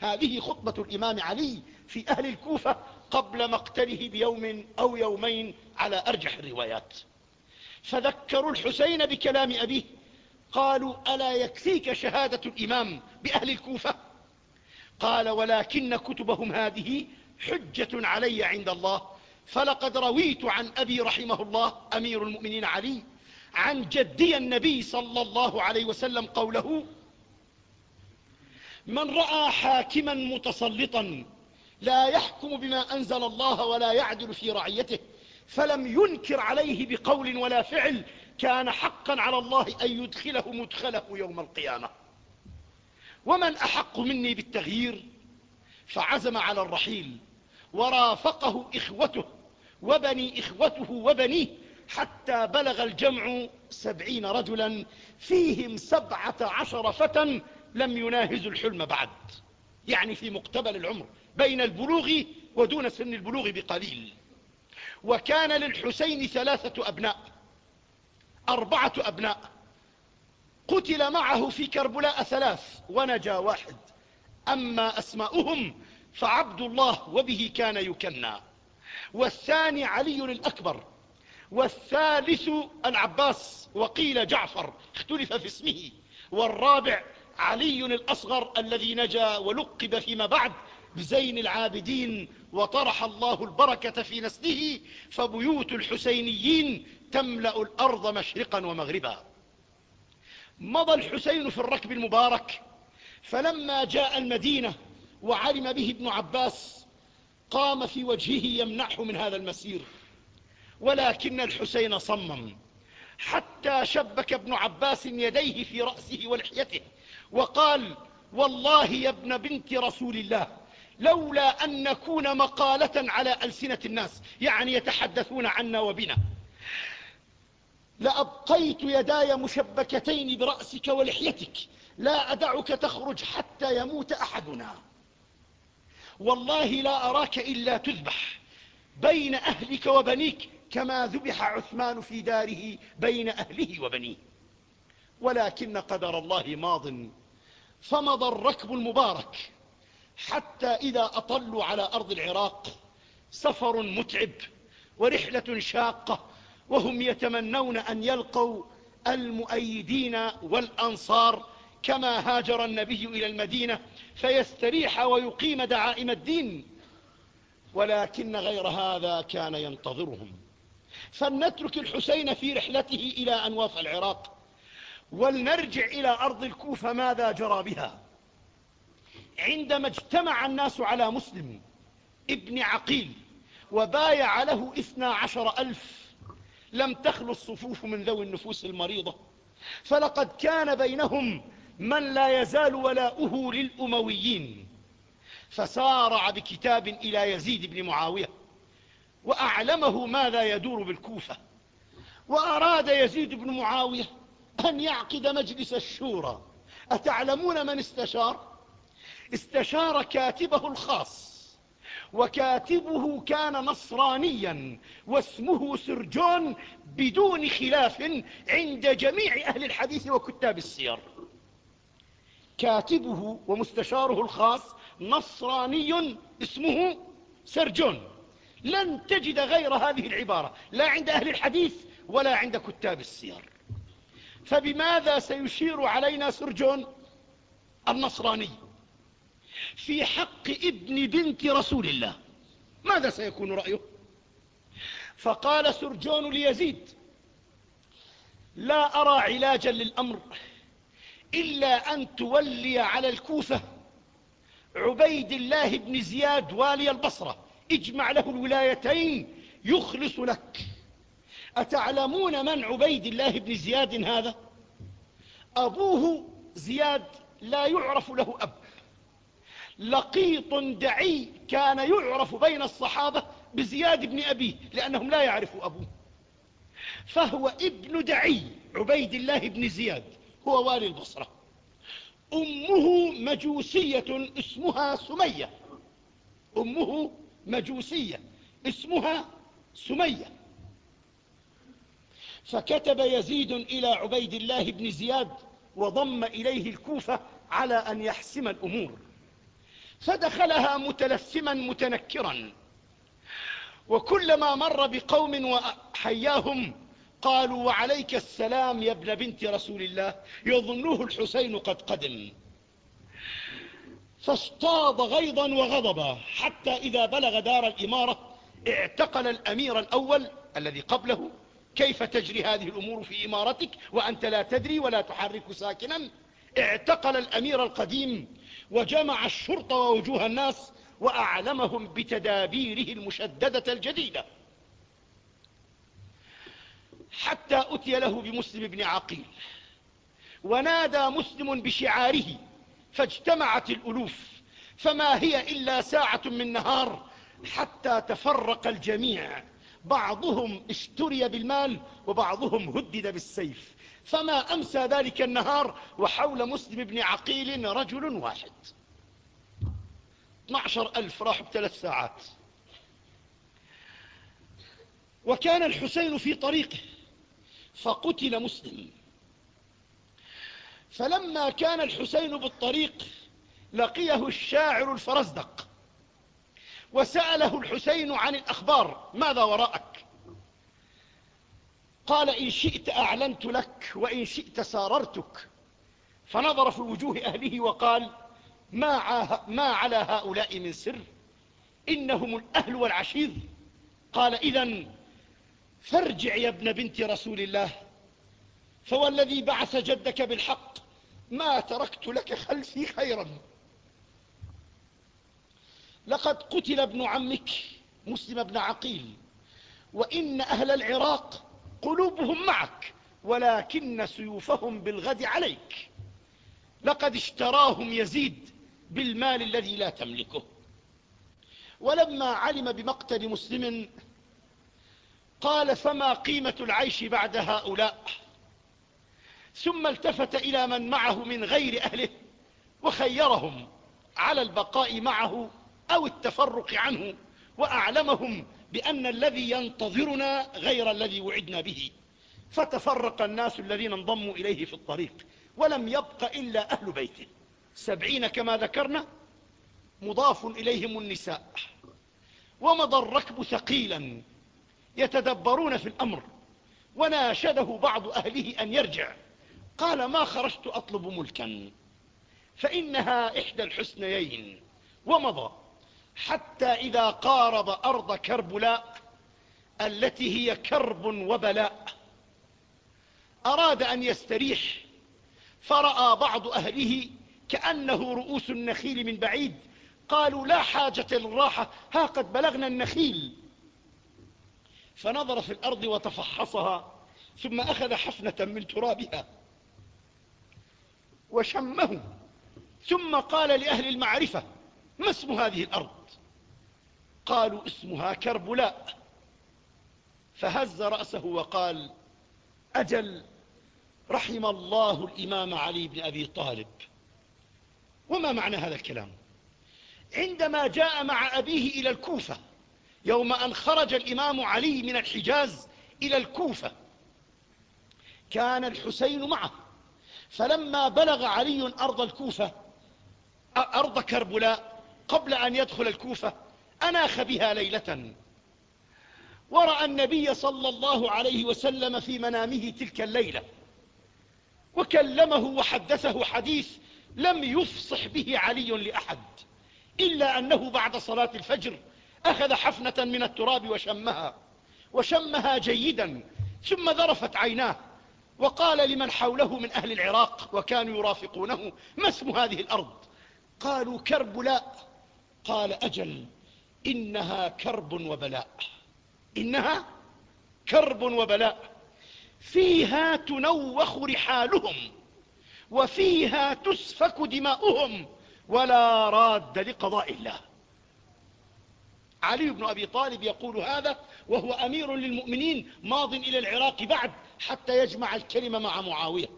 S1: هذه خطبة الإمام علي في أهل الكوفة قبل مقتله بيوم أو يومين على أرجح الروايات. فذكروا الحسين بكلام أبيه. قالوا ألا يكفيك شهادة الإمام بأهل الكوفة؟ قال ولكن كتبهم هذه حجة علي عند الله. فلقد رويت عن أبي رحمه الله أمير المؤمنين علي عن جدي النبي صلى الله عليه وسلم قوله من رأى حاكما متسلطا لا يحكم بما أنزل الله ولا يعدل في رعيته فلم ينكر عليه بقول ولا فعل كان حقا على الله أن يدخله مدخله يوم القيامة. ومن أحق مني بالتغيير؟ فعزم على الرحيل ورافقه إخوته وبني إخوته وبنيه حتى بلغ الجمع سبعين رجلا فيهم سبعة عشر فتى لم يناهزوا الحلم بعد. يعني في مقتبل العمر بين البلوغ ودون سن البلوغ بقليل. وكان للحسين ثلاثة أبناء أربعة أبناء. قتل معه في كربلاء ثلاث ونجا واحد. أما أسماؤهم فعبد الله وبه كان يكنى. والثاني علي الأكبر والثالث العباس وقيل جعفر اختلف في اسمه. والرابع علي الأصغر الذي نجا ولقب فيما بعد بزين العابدين وطرح الله البركة في نسله فبيوت الحسينيين تملأ الأرض مشرقا ومغربا. مضى الحسين في الركب المبارك فلما جاء المدينة وعلم به ابن عباس قام في وجهه يمنعه من هذا المسير. ولكن الحسين صمم. حتى شبك ابن عباس يديه في رأسه ولحيته وقال والله يا ابن بنت رسول الله لولا أن نكون مقالة على ألسنة الناس يعني يتحدثون عنا وبنا. لأبقيت يداي مشبكتين برأسك ولحيتك لا أدعك تخرج حتى يموت أحدنا. والله لا أراك إلا تذبح بين أهلك وبنيك كما ذبح عثمان في داره بين أهله وبنيه. ولكن قدر الله ماض فمضى الركب المبارك حتى إذا أطلوا على أرض العراق سفر متعب ورحلة شاقة وهم يتمنون أن يلقوا المؤيدين والأنصار كما هاجر النبي إلى المدينة فيستريح ويقيم دعائم الدين ولكن غير هذا كان ينتظرهم. فلنترك الحسين في رحلته إلى أنواف العراق ولنرجع إلى أرض الكوفة ماذا جرى بها. عندما اجتمع الناس على مسلم ابن عقيل وبايع له اثنا عشر ألف لم تخلو الصفوف من ذوي النفوس المريضة فلقد كان بينهم من لا يزال ولاؤه للأمويين. فسارع بكتاب إلى يزيد بن معاوية وأعلمه ماذا يدور بالكوفة وأراد يزيد بن معاوية أن يعقد مجلس الشورى. أتعلمون من استشار؟ استشار كاتبه الخاص وكاتبه كان نصرانيا واسمه سرجون بدون خلاف عند جميع أهل الحديث وكتاب السير. كاتبه ومستشاره الخاص نصراني اسمه سرجون. لن تجد غير هذه العبارة لا عند أهل الحديث ولا عند كتاب السير. فبماذا سيشير علينا سرجون النصراني؟ في حق ابن بنت رسول الله. ماذا سيكون رأيه؟ فقال سرجون ليزيد لا أرى علاجا للأمر. إلا أن تولي على الكوفة. عبيد الله بن زياد والي البصرة. اجمع له الولايتين يخلص لك. أتعلمون من عبيد الله بن زياد هذا؟ أبوه زياد لا يعرف له أب. لقيط دعي كان يعرف بين الصحابة بزياد بن أبيه لأنهم لا يعرفوا أبوه. فهو ابن دعي عبيد الله بن زياد. هو والي البصرة. أمه مجوسية اسمها سمية. أمه مجوسية اسمها سمية. فكتب يزيد إلى عبيد الله بن زياد وضم إليه الكوفة على أن يحسم الأمور. فدخلها متلثما متنكرا. وكلما مر بقوم وحياهم قالوا وعليك السلام يا ابن بنت رسول الله يظنه الحسين قد قدم. فاصطاد غيظا وغضبا حتى إذا بلغ دار الإمارة اعتقل الأمير الأول الذي قبله كيف تجري هذه الأمور في إمارتك وأنت لا تدري ولا تحرك ساكنا؟ اعتقل الأمير القديم وجمع الشرطة ووجوه الناس وأعلمهم بتدابيره المشددة الجديدة. حتى أتي له بمسلم بن عقيل. ونادى مسلم بشعاره فاجتمعت الألوف فما هي إلا ساعة من نهار حتى تفرق الجميع. بعضهم اشتري بالمال وبعضهم هدد بالسيف. فما أمسى ذلك النهار وحول مسلم بن عقيل رجل واحد. 12 ألف راحوا بثلاث ساعات. وكان الحسين في طريقه. فقتل مسلم. فلما كان الحسين بالطريق لقيه الشاعر الفرزدق وسأله الحسين عن الأخبار ماذا وراءك؟ قال إن شئت أعلنت لك وإن شئت ساررتك. فنظر في وجوه أهله وقال ما, ما على هؤلاء من سر؟ إنهم الأهل والعشير. قال إذا فارجع يا ابن بنت رسول الله فوالذي بعث جدك بالحق ما تركت لك خلفي خيرا. لقد قتل ابن عمك مسلم بن عقيل وإن أهل العراق قلوبهم معك ولكن سيوفهم بالغد عليك. لقد اشتراهم يزيد بالمال الذي لا تملكه. ولما علم بمقتل مسلم قال فما قيمة العيش بعد هؤلاء؟ ثم التفت إلى من معه من غير أهله وخيرهم على البقاء معه أو التفرق عنه وأعلمهم بأن الذي ينتظرنا غير الذي وعدنا به. فتفرق الناس الذين انضموا إليه في الطريق ولم يبق إلا أهل بيته. سبعين كما ذكرنا مضاف إليهم النساء. ومضى الركب ثقيلا يتدبرون في الأمر. وناشده بعض أهله أن يرجع. قال ما خرجت أطلب ملكا. فإنها إحدى الحسنيين. ومضى. حتى إذا قارب أرض كربلاء التي هي كرب وبلاء أراد أن يستريح. فرأى بعض أهله كأنه رؤوس النخيل من بعيد. قالوا لا حاجة للراحة. ها قد بلغنا النخيل. فنظر في الأرض وتفحصها ثم أخذ حفنة من ترابها وشمه. ثم قال لأهل المعرفة ما اسم هذه الأرض؟ قالوا اسمها كربلاء. فهز رأسه وقال أجل رحم الله الإمام علي بن أبي طالب. وما معنى هذا الكلام؟ عندما جاء مع أبيه إلى الكوفة يوم أن خرج الإمام علي من الحجاز إلى الكوفة. كان الحسين معه. فلما بلغ علي أرض الكوفة أرض كربلاء قبل أن يدخل الكوفة أناخ بها ليلة. ورأى النبي صلى الله عليه وسلم في منامه تلك الليلة. وكلمه وحدثه حديث لم يفصح به علي لأحد إلا أنه بعد صلاة الفجر أخذ حفنة من التراب وشمها وشمها جيدا ثم ذرفت عيناه وقال لمن حوله من أهل العراق وكانوا يرافقونه ما اسم هذه الأرض؟ قالوا كربلاء قال أجل إنها كرب وبلاء. إنها كرب وبلاء. فيها تنوخ رحالهم وفيها تسفك دماؤهم ولا راد لقضاء الله. علي بن أبي طالب يقول هذا وهو أمير للمؤمنين ماض إلى العراق بعد حتى يجمع الكلمة مع معاوية.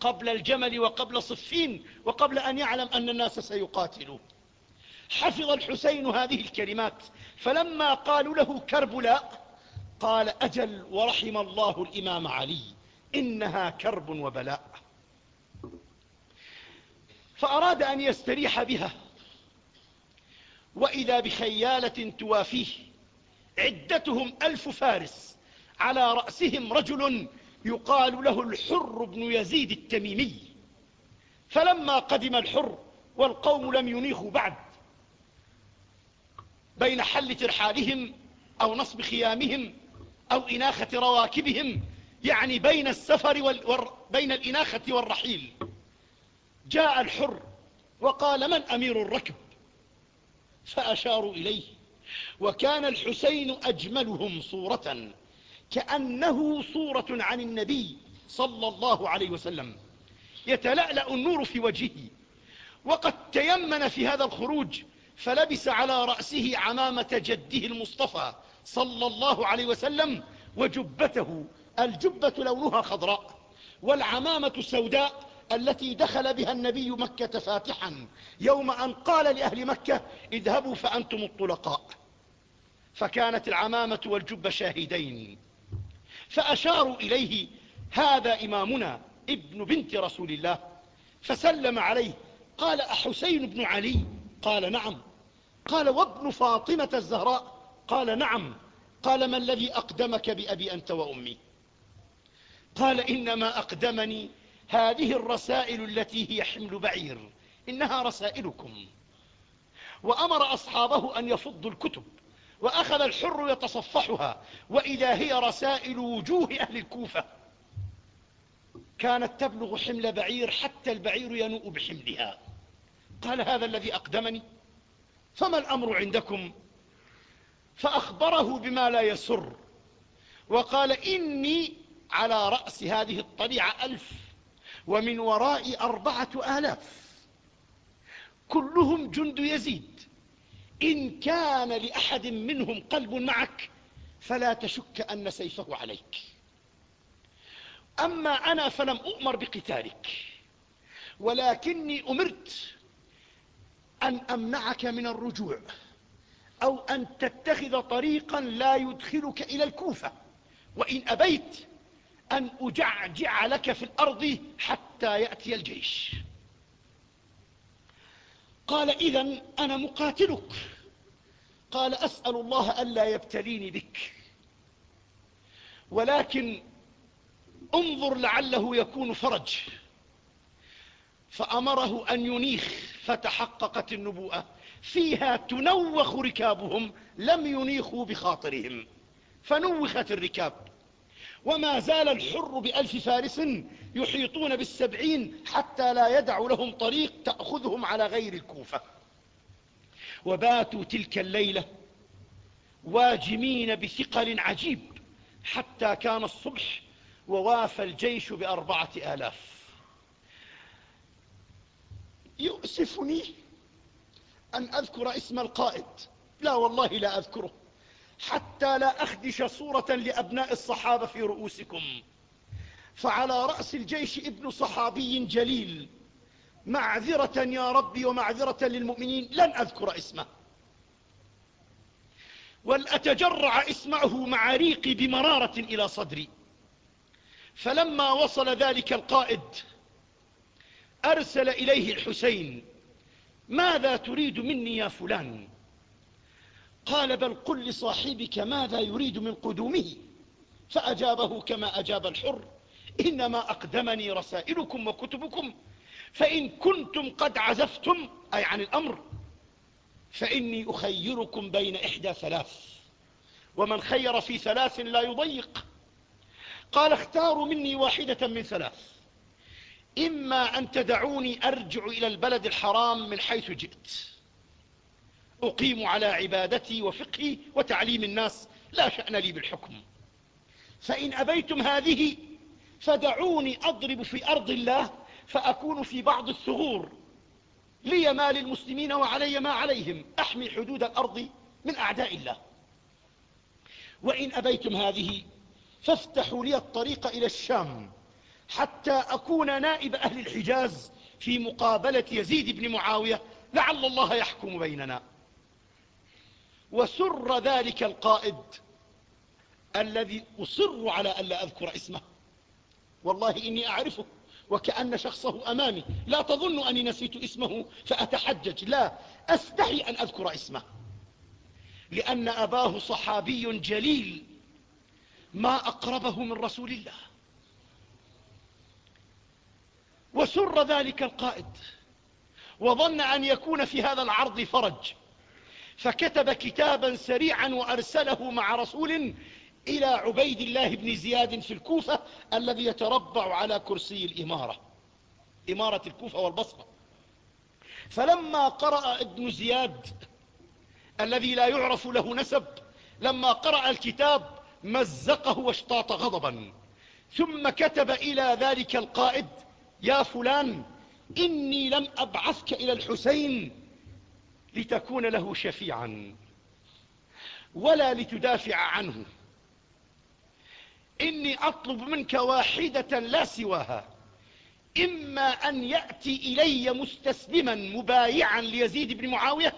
S1: قبل الجمل وقبل صفين وقبل أن يعلم أن الناس سيقاتلون. حفظ الحسين هذه الكلمات فلما قالوا له كربلاء قال أجل ورحم الله الإمام علي إنها كرب وبلاء. فأراد أن يستريح بها وإذا بخيالة توافيه عدتهم ألف فارس على رأسهم رجل يقال له الحر بن يزيد التميمي. فلما قدم الحر والقوم لم ينيخوا بعد بين حل ترحالهم أو نصب خيامهم أو إناخة رواكبهم يعني بين السفر وال... بين الإناخة والرحيل. جاء الحر وقال من أمير الركب؟ فأشاروا إليه. وكان الحسين أجملهم صورة كأنه صورة عن النبي صلى الله عليه وسلم. يتلألأ النور في وجهه. وقد تيمن في هذا الخروج فلبس على رأسه عمامة جده المصطفى صلى الله عليه وسلم وجبته. الجبة لونها خضراء والعمامة سوداء التي دخل بها النبي مكة فاتحا. يوم أن قال لأهل مكة اذهبوا فأنتم الطلقاء. فكانت العمامة والجب شاهدين. فأشاروا إليه هذا إمامنا ابن بنت رسول الله. فسلم عليه قال أحسين بن علي؟ قال نعم. قال وابن فاطمة الزهراء؟ قال نعم. قال ما الذي أقدمك بأبي أنت وأمي؟ قال إنما أقدمني هذه الرسائل التي هي حمل بعير إنها رسائلكم. وأمر أصحابه أن يفضوا الكتب وأخذ الحر يتصفحها وإذا هي رسائل وجوه أهل الكوفة. كانت تبلغ حمل بعير حتى البعير ينوء بحملها. قال هذا الذي أقدمني؟ فما الأمر عندكم؟ فأخبره بما لا يسر وقال إني على رأس هذه الطليعة ألف ومن ورائي أربعة آلاف. كلهم جند يزيد. إن كان لأحد منهم قلب معك فلا تشك أن سيفه عليك. أما أنا فلم أؤمر بقتالك ولكني أمرت أن أمنعك من الرجوع أو أن تتخذ طريقا لا يدخلك إلى الكوفة. وإن أبيت أن أجعجع لك في الأرض حتى يأتي الجيش. قال إذا أنا مقاتلك. قال أسأل الله ألا يبتليني بك. ولكن انظر لعله يكون فرج. فأمره أن ينيخ فتحققت النبوءة. فيها تنوخ ركابهم لم ينيخوا بخاطرهم. فنوخت الركاب. وما زال الحر بألف فارس يحيطون بالسبعين حتى لا يدع لهم طريق تأخذهم على غير الكوفة. وباتوا تلك الليلة واجمين بثقل عجيب حتى كان الصبح ووافى الجيش بأربعة آلاف. يؤسفني أن أذكر اسم القائد. لا والله لا أذكره. حتى لا أخدش صورة لأبناء الصحابة في رؤوسكم. فعلى رأس الجيش ابن صحابي جليل. معذرة يا ربي ومعذرة للمؤمنين لن أذكر اسمه. ولأتجرع اسمعه مع ريقي بمرارة إلى صدري. فلما وصل ذلك القائد أرسل إليه الحسين ماذا تريد مني يا فلان؟ قال بل قل لصاحبك ماذا يريد من قدومه فأجابه كما أجاب الحر إنما أقدمني رسائلكم وكتبكم فإن كنتم قد عزفتم أي عن الأمر فإني أخيركم بين إحدى ثلاث ومن خير في ثلاث لا يضيق. قال اختاروا مني واحدة من ثلاث إما أن تدعوني أرجع إلى البلد الحرام من حيث جئت. أقيم على عبادتي وفقهي وتعليم الناس لا شأن لي بالحكم. فإن أبيتم هذه فدعوني أضرب في أرض الله فأكون في بعض الثغور. لي ما للمسلمين وعلي ما عليهم. أحمي حدود الأرض من أعداء الله. وإن أبيتم هذه فافتحوا لي الطريق إلى الشام حتى أكون نائب أهل الحجاز في مقابلة يزيد بن معاوية لعل الله يحكم بيننا. وسر ذلك القائد الذي أصر على ألا أذكر اسمه. والله إني أعرفه وكأن شخصه أمامي. لا تظن أني نسيت اسمه فأتحجج. لا أستحي أن أذكر اسمه. لأن أباه صحابي جليل ما أقربه من رسول الله. وسر ذلك القائد. وظن أن يكون في هذا العرض فرج. فكتب كتابا سريعا وأرسله مع رسول إلى عبيد الله بن زياد في الكوفة الذي يتربع على كرسي الإمارة إمارة الكوفة والبصرة. فلما قرأ ابن زياد الذي لا يعرف له نسب لما قرأ الكتاب مزقه واشتاط غضبا. ثم كتب إلى ذلك القائد يا فلان إني لم أبعثك إلى الحسين لتكون له شفيعا ولا لتدافع عنه. إني أطلب منك واحدة لا سواها إما أن يأتي إلي مستسلما مبايعا ليزيد بن معاوية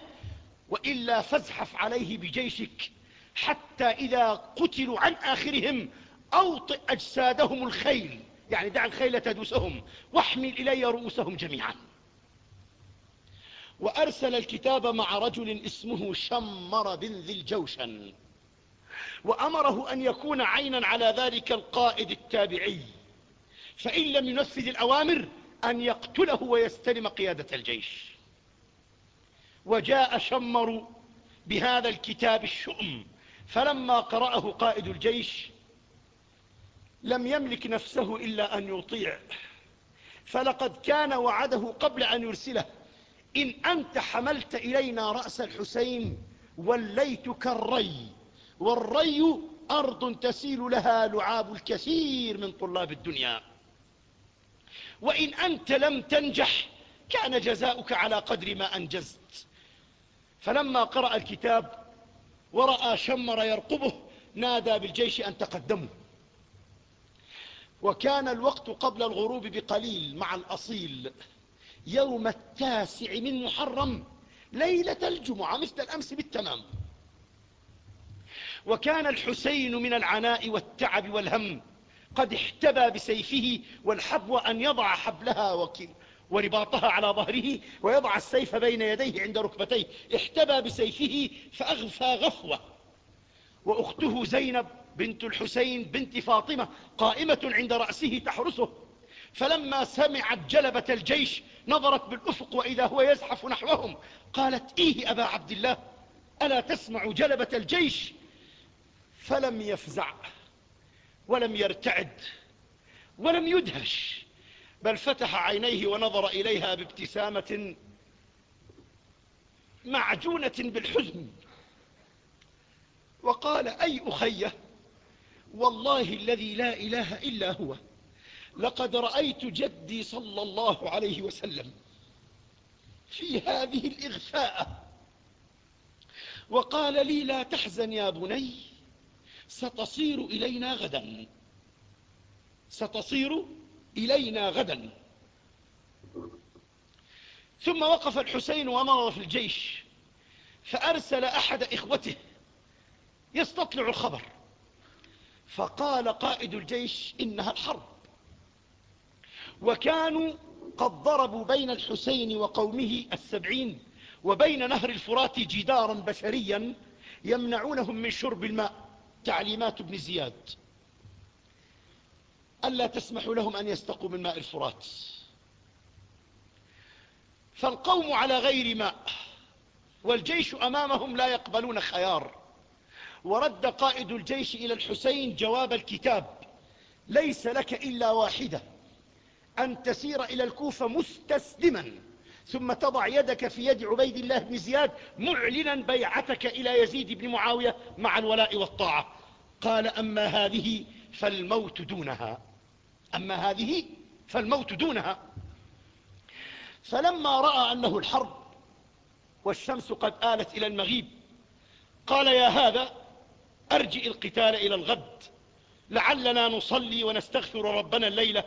S1: وإلا فازحف عليه بجيشك حتى إذا قتلوا عن آخرهم أوطئ أجسادهم الخيل. يعني دع الخيل تدوسهم واحمل إلي رؤوسهم جميعا. وأرسل الكتاب مع رجل اسمه شمر بن ذي الجوشن. وأمره أن يكون عينا على ذلك القائد التابعي. فإن لم ينفذ الأوامر أن يقتله ويستلم قيادة الجيش. وجاء شمر بهذا الكتاب الشؤم فلما قرأه قائد الجيش لم يملك نفسه إلا أن يطيع. فلقد كان وعده قبل أن يرسله. إن أنت حملت إلينا رأس الحسين وليتك الري والري أرض تسيل لها لعاب الكثير من طلاب الدنيا. وإن أنت لم تنجح كان جزاؤك على قدر ما أنجزت. فلما قرأ الكتاب ورأى شمر يرقبه نادى بالجيش أن تقدموا وكان الوقت قبل الغروب بقليل مع الأصيل. يوم التاسع من محرم ليلة الجمعة مثل الأمس بالتمام. وكان الحسين من العناء والتعب والهم قد احتبى بسيفه والحبو أن يضع حبلها ورباطها على ظهره ويضع السيف بين يديه عند ركبتيه. احتبى بسيفه فأغفى غفوة. وأخته زينب بنت الحسين بنت فاطمة قائمة عند رأسه تحرسه. فلما سمعت جلبة الجيش نظرت بالأفق وإذا هو يزحف نحوهم قالت إيه أبا عبد الله ألا تسمع جلبة الجيش؟ فلم يفزع ولم يرتعد ولم يدهش بل فتح عينيه ونظر إليها بابتسامة معجونة بالحزن وقال أي أخيه والله الذي لا إله إلا هو لقد رأيت جدي صلى الله عليه وسلم في هذه الإغفاء وقال لي لا تحزن يا بني ستصير إلينا غدا. ستصير إلينا غدا. ثم وقف الحسين ومر في الجيش فأرسل أحد إخوته يستطلع الخبر. فقال قائد الجيش إنها الحرب. وكانوا قد ضربوا بين الحسين وقومه السبعين وبين نهر الفرات جدارا بشريا يمنعونهم من شرب الماء تعليمات ابن زياد. ألا تسمح لهم أن يستقوا من ماء الفرات. فالقوم على غير ماء والجيش أمامهم لا يقبلون خيار. ورد قائد الجيش إلى الحسين جواب الكتاب ليس لك إلا واحدة. أن تسير إلى الكوفة مستسلما. ثم تضع يدك في يد عبيد الله بن زياد معلنا بيعتك إلى يزيد بن معاوية مع الولاء والطاعة. قال أما هذه فالموت دونها. أما هذه فالموت دونها. فلما رأى أنه الحرب والشمس قد آلت إلى المغيب قال يا هذا أرجئ القتال إلى الغد. لعلنا نصلي ونستغفر ربنا الليلة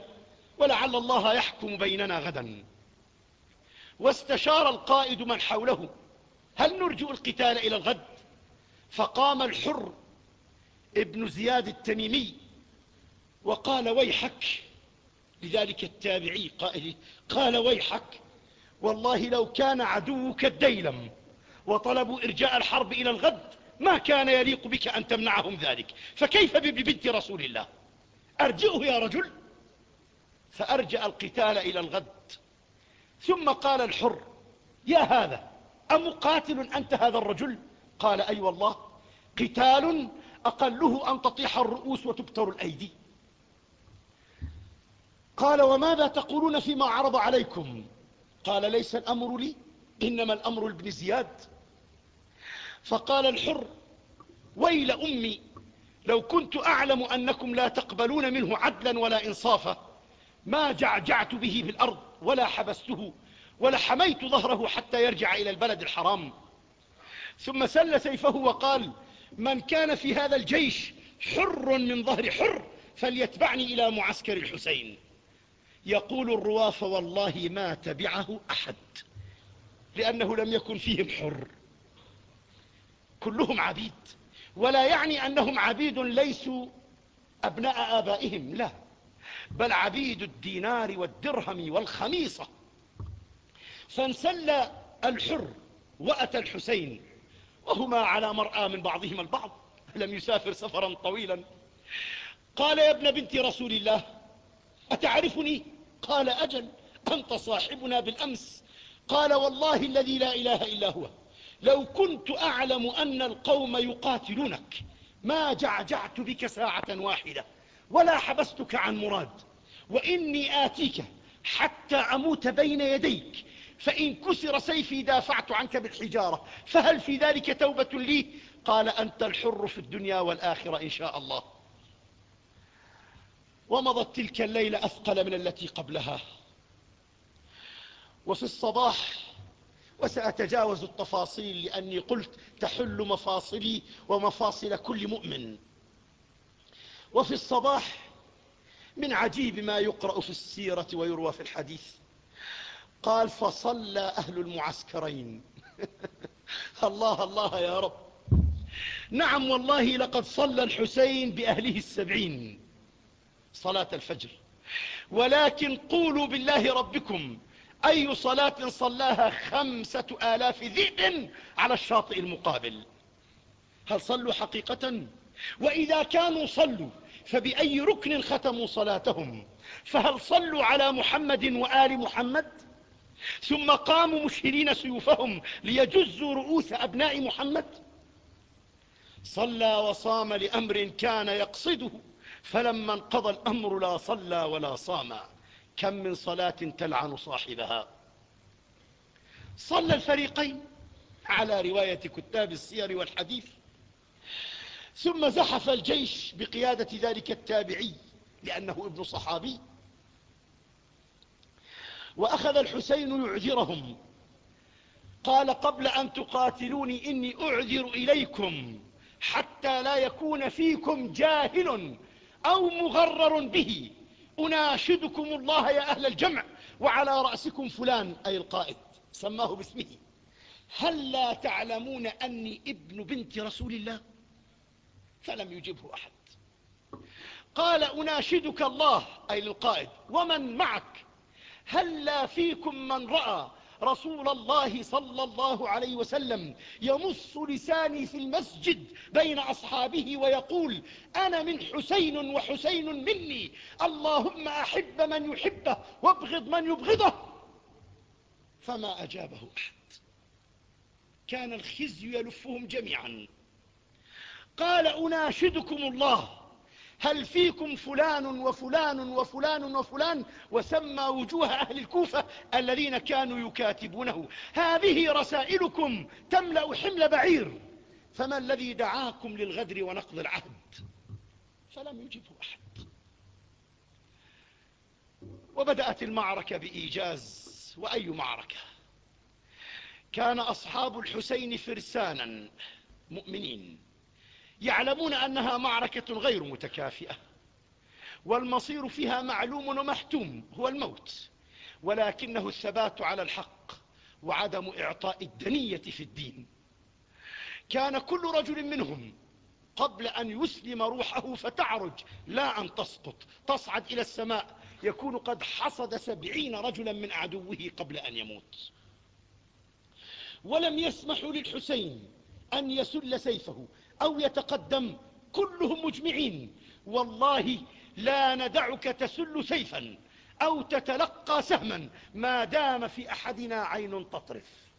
S1: ولعل الله يحكم بيننا غدا. واستشار القائد من حوله هل نرجئ القتال إلى الغد؟ فقام الحر ابن زياد التميمي وقال ويحك. لذلك التابعي قائل قال ويحك والله لو كان عدوك الديلم وطلبوا إرجاء الحرب إلى الغد ما كان يليق بك أن تمنعهم ذلك. فكيف ببنت رسول الله؟ أرجئه يا رجل؟ فأرجأ القتال إلى الغد. ثم قال الحر يا هذا أمقاتل أنت هذا الرجل؟ قال أي أيوة والله قتال أقله أن تطيح الرؤوس وتبتر الأيدي. قال وماذا تقولون فيما عرض عليكم؟ قال ليس الأمر لي إنما الأمر لابن زياد. فقال الحر ويل أمي لو كنت أعلم أنكم لا تقبلون منه عدلا ولا إنصافا. ما جعجعت به في الأرض ولا حبسته ولا حميت ظهره حتى يرجع إلى البلد الحرام. ثم سل سيفه وقال من كان في هذا الجيش حر من ظهر حر فليتبعني إلى معسكر الحسين. يقول الرواف والله ما تبعه أحد لأنه لم يكن فيهم حر. كلهم عبيد ولا يعني أنهم عبيد ليسوا أبناء آبائهم لا. بل عبيد الدينار والدرهم والخميصة. فانسل الحر وأتى الحسين وهما على مرأى من بعضهما البعض لم يسافر سفرا طويلا. قال يا ابن بنت رسول الله أتعرفني؟ قال أجل أنت صاحبنا بالأمس. قال والله الذي لا إله إلا هو. لو كنت أعلم أن القوم يقاتلونك ما جعجعت بك ساعة واحدة. ولا حبستك عن مراد. وإني آتيك حتى أموت بين يديك. فإن كسر سيفي دافعت عنك بالحجارة. فهل في ذلك توبة لي؟ قال أنت الحر في الدنيا والآخرة إن شاء الله. ومضت تلك الليلة أثقل من التي قبلها. وفي الصباح وسأتجاوز التفاصيل لأني قلت تحل مفاصلي ومفاصل كل مؤمن. وفي الصباح من عجيب ما يقرأ في السيرة ويروى في الحديث. قال فصلى أهل المعسكرين. الله الله يا رب. نعم والله لقد صلى الحسين بأهله السبعين صلاة الفجر. ولكن قولوا بالله ربكم أي صلاة صلاها خمسة آلاف ذئب على الشاطئ المقابل؟ هل صلوا حقيقة؟ وإذا كانوا صلوا فبأي ركن ختموا صلاتهم؟ فهل صلوا على محمد وآل محمد؟ ثم قاموا مشهرين سيوفهم ليجزوا رؤوس أبناء محمد؟ صلى وصام لأمر كان يقصده فلما انقضى الأمر لا صلى ولا صام. كم من صلاة تلعن صاحبها؟ صلى الفريقين على رواية كتاب السير والحديث. ثم زحف الجيش بقيادة ذلك التابعي لأنه ابن صحابي. وأخذ الحسين يعذرهم قال قبل أن تقاتلوني إني أعذر إليكم حتى لا يكون فيكم جاهل أو مغرر به. أناشدكم الله يا أهل الجمع وعلى رأسكم فلان أي القائد. سماه باسمه. هل لا تعلمون أني ابن بنت رسول الله؟ فلم يجبه أحد. قال أناشدك الله أي للقائد ومن معك؟ هل لا فيكم من رأى رسول الله صلى الله عليه وسلم يمص لساني في المسجد بين أصحابه ويقول أنا من حسين وحسين مني اللهم أحب من يحبه وابغض من يبغضه؟ فما أجابه أحد. كان الخزي يلفهم جميعا. قال أناشدكم الله. هل فيكم فلان وفلان وفلان وفلان وسمى وجوه أهل الكوفة الذين كانوا يكاتبونه. هذه رسائلكم تملأ حمل بعير. فما الذي دعاكم للغدر ونقض العهد؟ فلم يجبه أحد. وبدأت المعركة بإيجاز وأي معركة؟ كان أصحاب الحسين فرسانا مؤمنين. يعلمون أنها معركة غير متكافئة. والمصير فيها معلوم ومحتوم هو الموت. ولكنه الثبات على الحق وعدم إعطاء الدنية في الدين. كان كل رجل منهم قبل أن يسلم روحه فتعرج لا أن تسقط تصعد إلى السماء. يكون قد حصد سبعين رجلا من عدوه قبل أن يموت. ولم يسمحوا للحسين أن يسل سيفه. أو يتقدم كلهم مجمعين. والله لا ندعك تسل سيفا أو تتلقى سهما ما دام في أحدنا عين تطرف.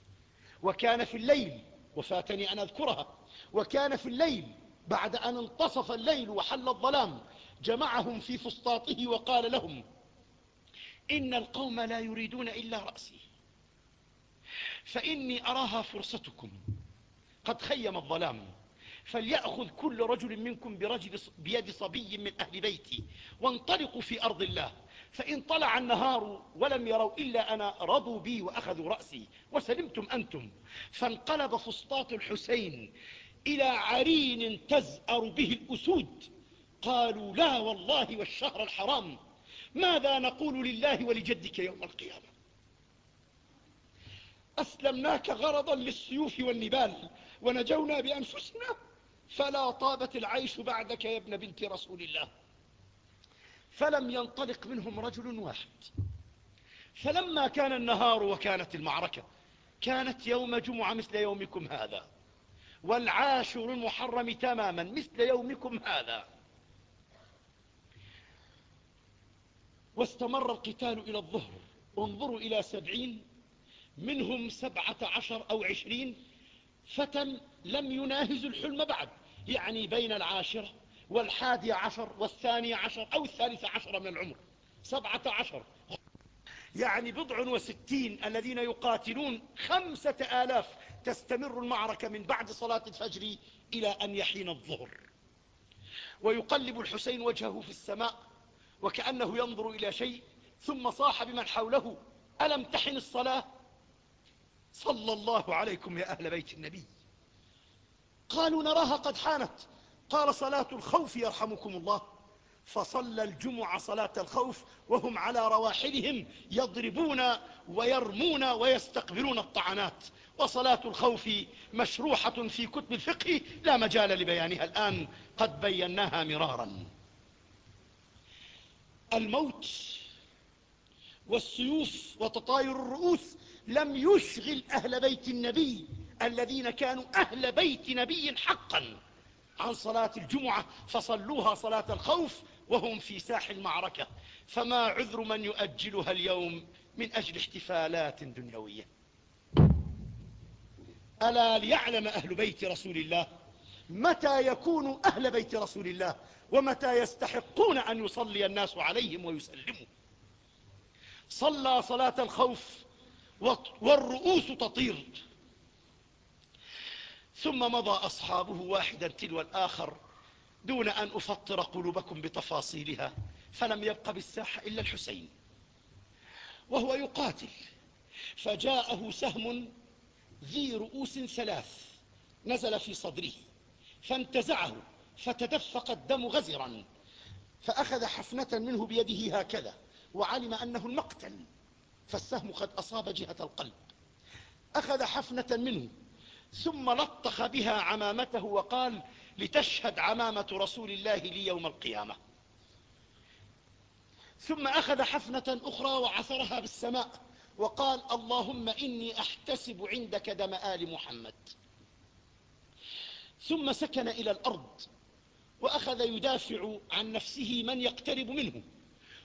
S1: وكان في الليل وفاتني أن أذكرها وكان في الليل بعد أن انتصف الليل وحل الظلام جمعهم في فسطاطه وقال لهم إن القوم لا يريدون إلا رأسي. فإني أراها فرصتكم. قد خيم الظلام. فليأخذ كل رجل منكم برجل بيد صبي من أهل بيتي وانطلقوا في أرض الله. فإن طلع النهار ولم يروا إلا أنا رضوا بي وأخذوا رأسي وسلمتم أنتم. فانقلب فسطاط الحسين إلى عرين تزأر به الأسود. قالوا لا والله والشهر الحرام. ماذا نقول لله ولجدك يوم القيامة؟ أسلمناك غرضا للسيوف والنبال ونجونا بأنفسنا فلا طابت العيش بعدك يا ابن بنت رسول الله. فلم ينطلق منهم رجل واحد. فلما كان النهار وكانت المعركة كانت يوم جمعة مثل يومكم هذا. والعاشر المحرم تماما مثل يومكم هذا. واستمر القتال إلى الظهر. انظروا إلى سبعين منهم سبعة عشر أو عشرين فتى لم يناهزوا الحلم بعد يعني بين العاشرة والحادي عشر والثاني عشر أو الثالث عشر من العمر. سبعة عشر. يعني بضع وستين الذين يقاتلون خمسة آلاف تستمر المعركة من بعد صلاة الفجر إلى أن يحين الظهر. ويقلب الحسين وجهه في السماء وكأنه ينظر إلى شيء ثم صاح بمن حوله ألم تحن الصلاة؟ صلى الله عليكم يا أهل بيت النبي. قالوا نراها قد حانت. قال صلاة الخوف يرحمكم الله. فصلى الجمعة صلاة الخوف وهم على رواحلهم يضربون ويرمون ويستقبلون الطعنات. وصلاة الخوف مشروحة في كتب الفقه لا مجال لبيانها الآن. قد بيناها مرارا. الموت والسيوف وتطاير الرؤوس لم يشغل أهل بيت النبي الذين كانوا أهل بيت نبي حقا. عن صلاة الجمعة فصلوها صلاة الخوف وهم في ساح المعركة. فما عذر من يؤجلها اليوم من أجل احتفالات دنيوية. ألا ليعلم أهل بيت رسول الله متى يكون أهل بيت رسول الله ومتى يستحقون أن يصلي الناس عليهم ويسلموا. صلى صلاة الخوف والرؤوس تطير. ثم مضى أصحابه واحدا تلو الآخر دون أن أفطر قلوبكم بتفاصيلها فلم يبق بالساحة إلا الحسين وهو يقاتل. فجاءه سهم ذي رؤوس ثلاث نزل في صدره فانتزعه فتدفق الدم غزرا فأخذ حفنة منه بيده هكذا وعلم أنه المقتل. فالسهم قد أصاب جهة القلب. أخذ حفنة منه ثم لطخ بها عمامته وقال لتشهد عمامة رسول الله لي يوم القيامة. ثم أخذ حفنة أخرى وعثرها بالسماء وقال اللهم إني أحتسب عندك دم آل محمد. ثم سكن إلى الأرض وأخذ يدافع عن نفسه من يقترب منه.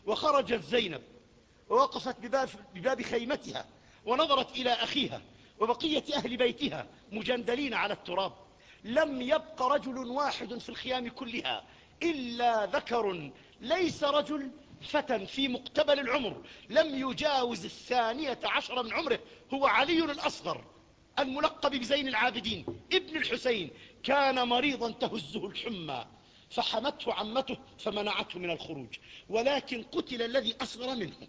S1: وخرجت زينب ووقفت بباب, بباب خيمتها ونظرت إلى أخيها وبقية أهل بيتها مجندلين على التراب. لم يبق رجل واحد في الخيام كلها إلا ذكر ليس رجل فتى في مقتبل العمر. لم يجاوز الثانية عشر من عمره. هو علي الأصغر الملقب بزين العابدين. ابن الحسين كان مريضا تهزه الحمى فحمته عمته فمنعته من الخروج. ولكن قتل الذي أصغر منه.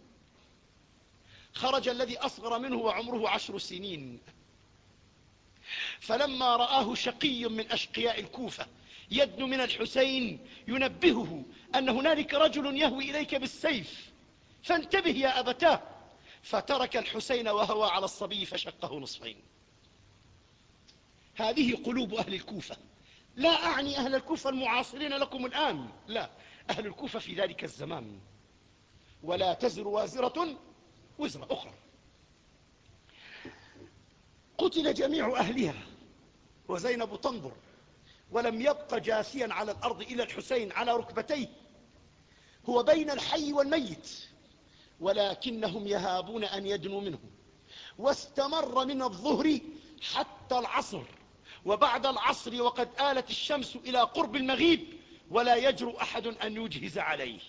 S1: خرج الذي أصغر منه وعمره عشر سنين. فلما رآه شقي من أشقياء الكوفة يدن من الحسين ينبهه أن هنالك رجل يهوي إليك بالسيف. فانتبه يا أبتاه. فترك الحسين وهوى على الصبي فشقه نصفين. هذه قلوب أهل الكوفة. لا أعني أهل الكوفة المعاصرين لكم الآن. لا أهل الكوفة في ذلك الزمان. ولا تزر وازرة وزر أخرى. قتل جميع أهلها وزينب تنظر ولم يبق جاثيا على الأرض إلا الحسين على ركبتيه. هو بين الحي والميت ولكنهم يهابون أن يدنوا منه. واستمر من الظهر حتى العصر وبعد العصر وقد آلت الشمس إلى قرب المغيب ولا يجرؤ أحد أن يجهز عليه.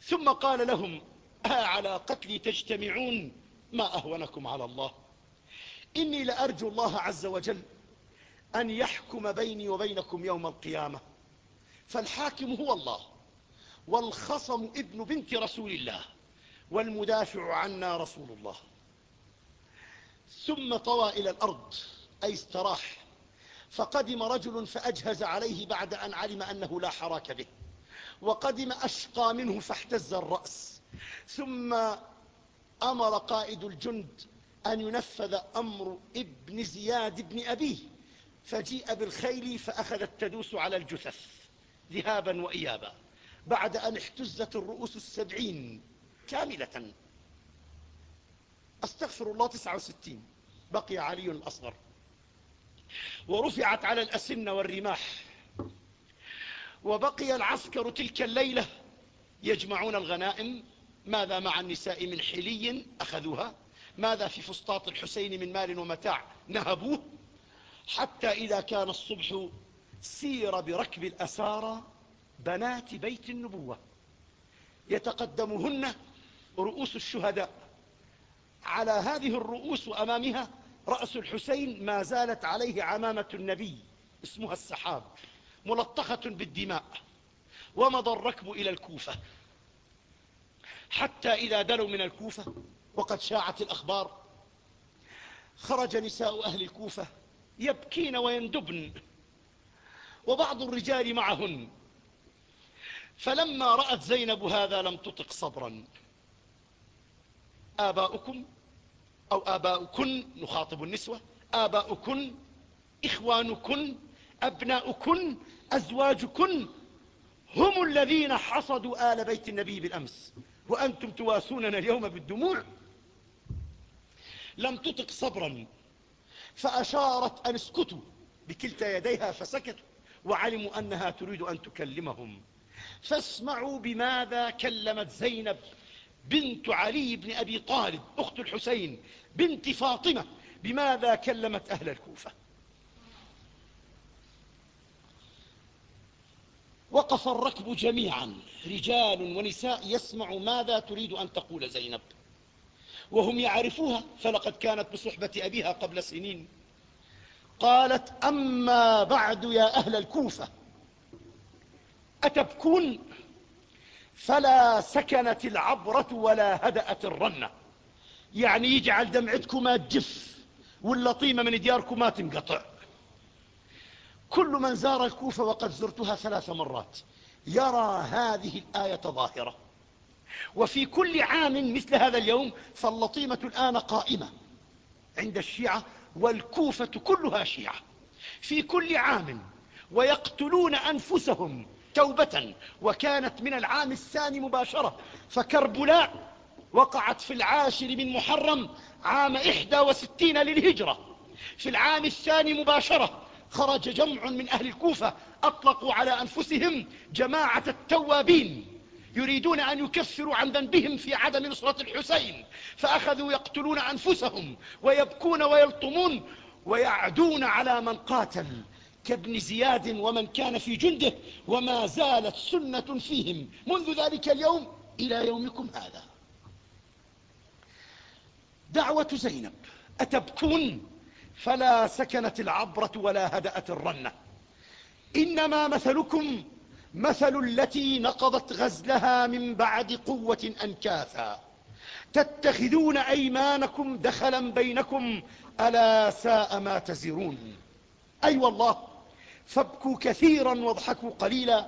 S1: ثم قال لهم على قتلي تجتمعون ما أهونكم على الله. إني لأرجو الله عز وجل أن يحكم بيني وبينكم يوم القيامة. فالحاكم هو الله والخصم ابن بنت رسول الله والمدافع عنا رسول الله. ثم طوى إلى الأرض أي استراح فقدم رجل فأجهز عليه بعد أن علم أنه لا حراك به وقدم أشقى منه فاحتز الرأس. ثم أمر قائد الجند أن ينفذ أمر ابن زياد بن أبيه فجيء بالخيل فأخذت تدوس على الجثث ذهابا وإيابا بعد أن احتزت الرؤوس السبعين كاملة. أستغفر الله تسعة وستين بقي علي الأصغر. ورفعت على الأسن والرماح. وبقي العسكر تلك الليلة يجمعون الغنائم ماذا مع النساء من حلي أخذوها؟ ماذا في فسطاط الحسين من مال ومتاع؟ نهبوه؟ حتى إذا كان الصبح سير بركب الأسارى بنات بيت النبوة. يتقدمهن رؤوس الشهداء. على هذه الرؤوس وأمامها رأس الحسين ما زالت عليه عمامة النبي اسمها السحاب ملطخة بالدماء. ومضى الركب إلى الكوفة. حتى إذا دلوا من الكوفة وقد شاعت الأخبار خرج نساء أهل الكوفة يبكين ويندبن وبعض الرجال معهن. فلما رأت زينب هذا لم تطق صبرا. آباؤكم أو آباؤكن نخاطب النسوة آباؤكن إخوانكن أبناؤكن أزواجكن هم الذين حصدوا آل بيت النبي بالأمس. وأنتم تواسوننا اليوم بالدموع. لم تطق صبرا فأشارت أن اسكتوا بكلتا يديها فسكتوا وعلموا أنها تريد أن تكلمهم. فاسمعوا بماذا كلمت زينب بنت علي بن أبي طالب أخت الحسين بنت فاطمة بماذا كلمت أهل الكوفة؟ وقف الركب جميعا. رجال ونساء يسمع ماذا تريد أن تقول زينب. وهم يعرفوها فلقد كانت بصحبة أبيها قبل سنين. قالت أما بعد يا أهل الكوفة أتبكون؟ فلا سكنت العبرة ولا هدأت الرنة. يعني يجعل دمعتكما تجف واللطيمة من دياركما تنقطع. كل من زار الكوفة وقد زرتها ثلاث مرات يرى هذه الآية ظاهرة. وفي كل عام مثل هذا اليوم فاللطيمة الآن قائمة عند الشيعة والكوفة كلها شيعة. في كل عام ويقتلون أنفسهم توبة وكانت من العام الثاني مباشرة فكربلاء وقعت في العاشر من محرم عام إحدى وستين للهجرة. في العام الثاني مباشرة خرج جمع من أهل الكوفة أطلقوا على أنفسهم جماعة التوابين يريدون أن يكفروا عن ذنبهم في عدم نصرة الحسين فأخذوا يقتلون أنفسهم ويبكون ويلطمون ويعدون على من قاتل كابن زياد ومن كان في جنده وما زالت سنة فيهم. منذ ذلك اليوم إلى يومكم هذا. دعوة زينب أتبكون فلا سكنت العبرة ولا هدأت الرنة. إنما مثلكم مثل التي نقضت غزلها من بعد قوة أنكاثا. تتخذون أيمانكم دخلا بينكم ألا ساء ما تزرون. أي أيوة والله فابكوا كثيرا واضحكوا قليلا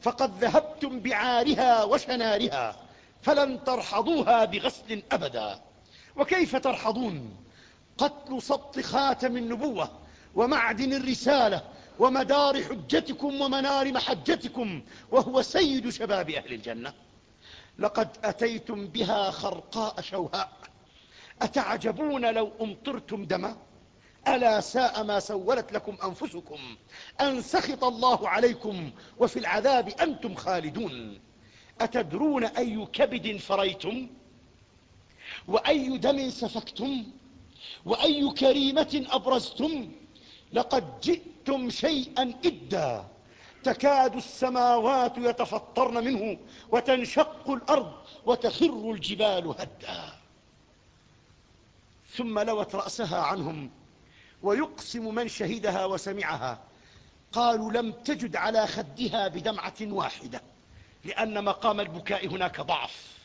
S1: فقد ذهبتم بعارها وشنارها فلن ترحضوها بغسل أبدا. وكيف ترحضون؟ قتل سبط خاتم النبوة ومعدن الرسالة ومدار حجتكم ومنار محجتكم وهو سيد شباب أهل الجنة. لقد أتيتم بها خرقاء شوهاء. أتعجبون لو أمطرتم دما؟ ألا ساء ما سولت لكم أنفسكم أن سخط الله عليكم وفي العذاب أنتم خالدون. أتدرون أي كبد فريتم؟ وأي دم سفكتم؟ وأي كريمة أبرزتم لقد جئتم شيئا إدا. تكاد السماوات يتفطرن منه وتنشق الأرض وتخر الجبال هدا. ثم لوت رأسها عنهم ويقسم من شهدها وسمعها. قالوا لم تجد على خدها بدمعة واحدة لأن مقام البكاء هناك ضعف.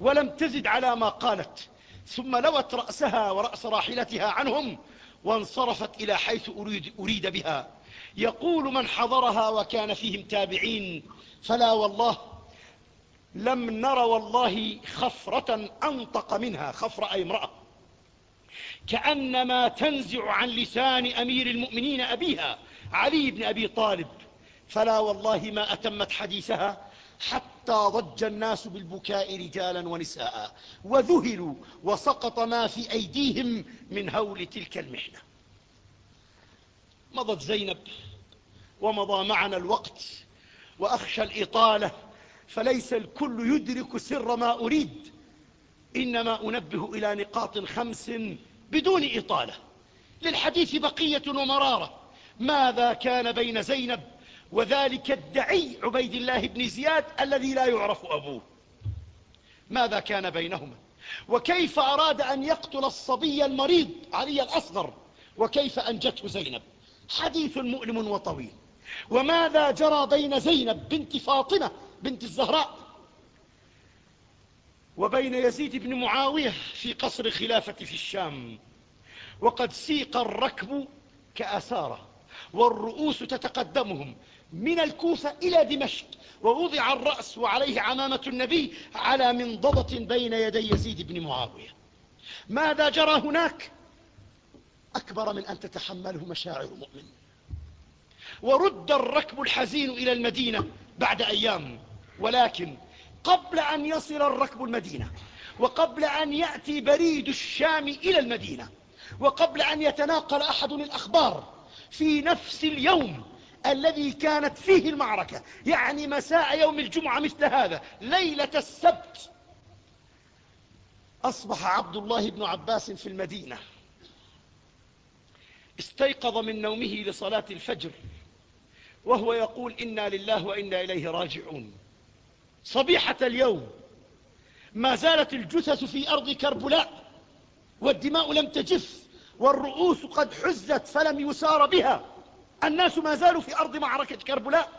S1: ولم تزد على ما قالت ثم لوت رأسها ورأس راحلتها عنهم وانصرفت إلى حيث أريد, أريد بها. يقول من حضرها وكان فيهم تابعين فلا والله لم نر والله خفرة أنطق منها خفر أي امرأة. كأنما تنزع عن لسان أمير المؤمنين أبيها علي بن أبي طالب. فلا والله ما أتمت حديثها حتى ضج الناس بالبكاء رجالا ونساء وذهلوا وسقط ما في أيديهم من هول تلك المحنة. مضت زينب ومضى معنا الوقت وأخشى الإطالة فليس الكل يدرك سر ما أريد إنما أنبه إلى نقاط خمس بدون إطالة. للحديث بقية ومرارة ماذا كان بين زينب وذلك الدعي عبيد الله بن زياد الذي لا يعرف أبوه. ماذا كان بينهما؟ وكيف أراد أن يقتل الصبي المريض علي الأصغر؟ وكيف أنجته زينب؟ حديث مؤلم وطويل. وماذا جرى بين زينب بنت فاطمة بنت الزهراء؟ وبين يزيد بن معاوية في قصر الخلافة في الشام. وقد سيق الركب كأسارة والرؤوس تتقدمهم. من الكوفة إلى دمشق ووضع الرأس وعليه عمامة النبي على منضدة بين يدي يزيد بن معاوية. ماذا جرى هناك؟ أكبر من أن تتحمله مشاعر مؤمن ورد الركب الحزين إلى المدينة بعد أيام ولكن قبل أن يصل الركب المدينة وقبل أن يأتي بريد الشام إلى المدينة وقبل أن يتناقل أحد الأخبار في نفس اليوم الذي كانت فيه المعركة. يعني مساء يوم الجمعة مثل هذا ليلة السبت. أصبح عبد الله بن عباس في المدينة. استيقظ من نومه لصلاة الفجر. وهو يقول إنا لله وإنا إليه راجعون. صبيحة اليوم. ما زالت الجثث في أرض كربلاء والدماء لم تجف والرؤوس قد حزت فلم يسار بها. الناس ما زالوا في أرض معركة كربلاء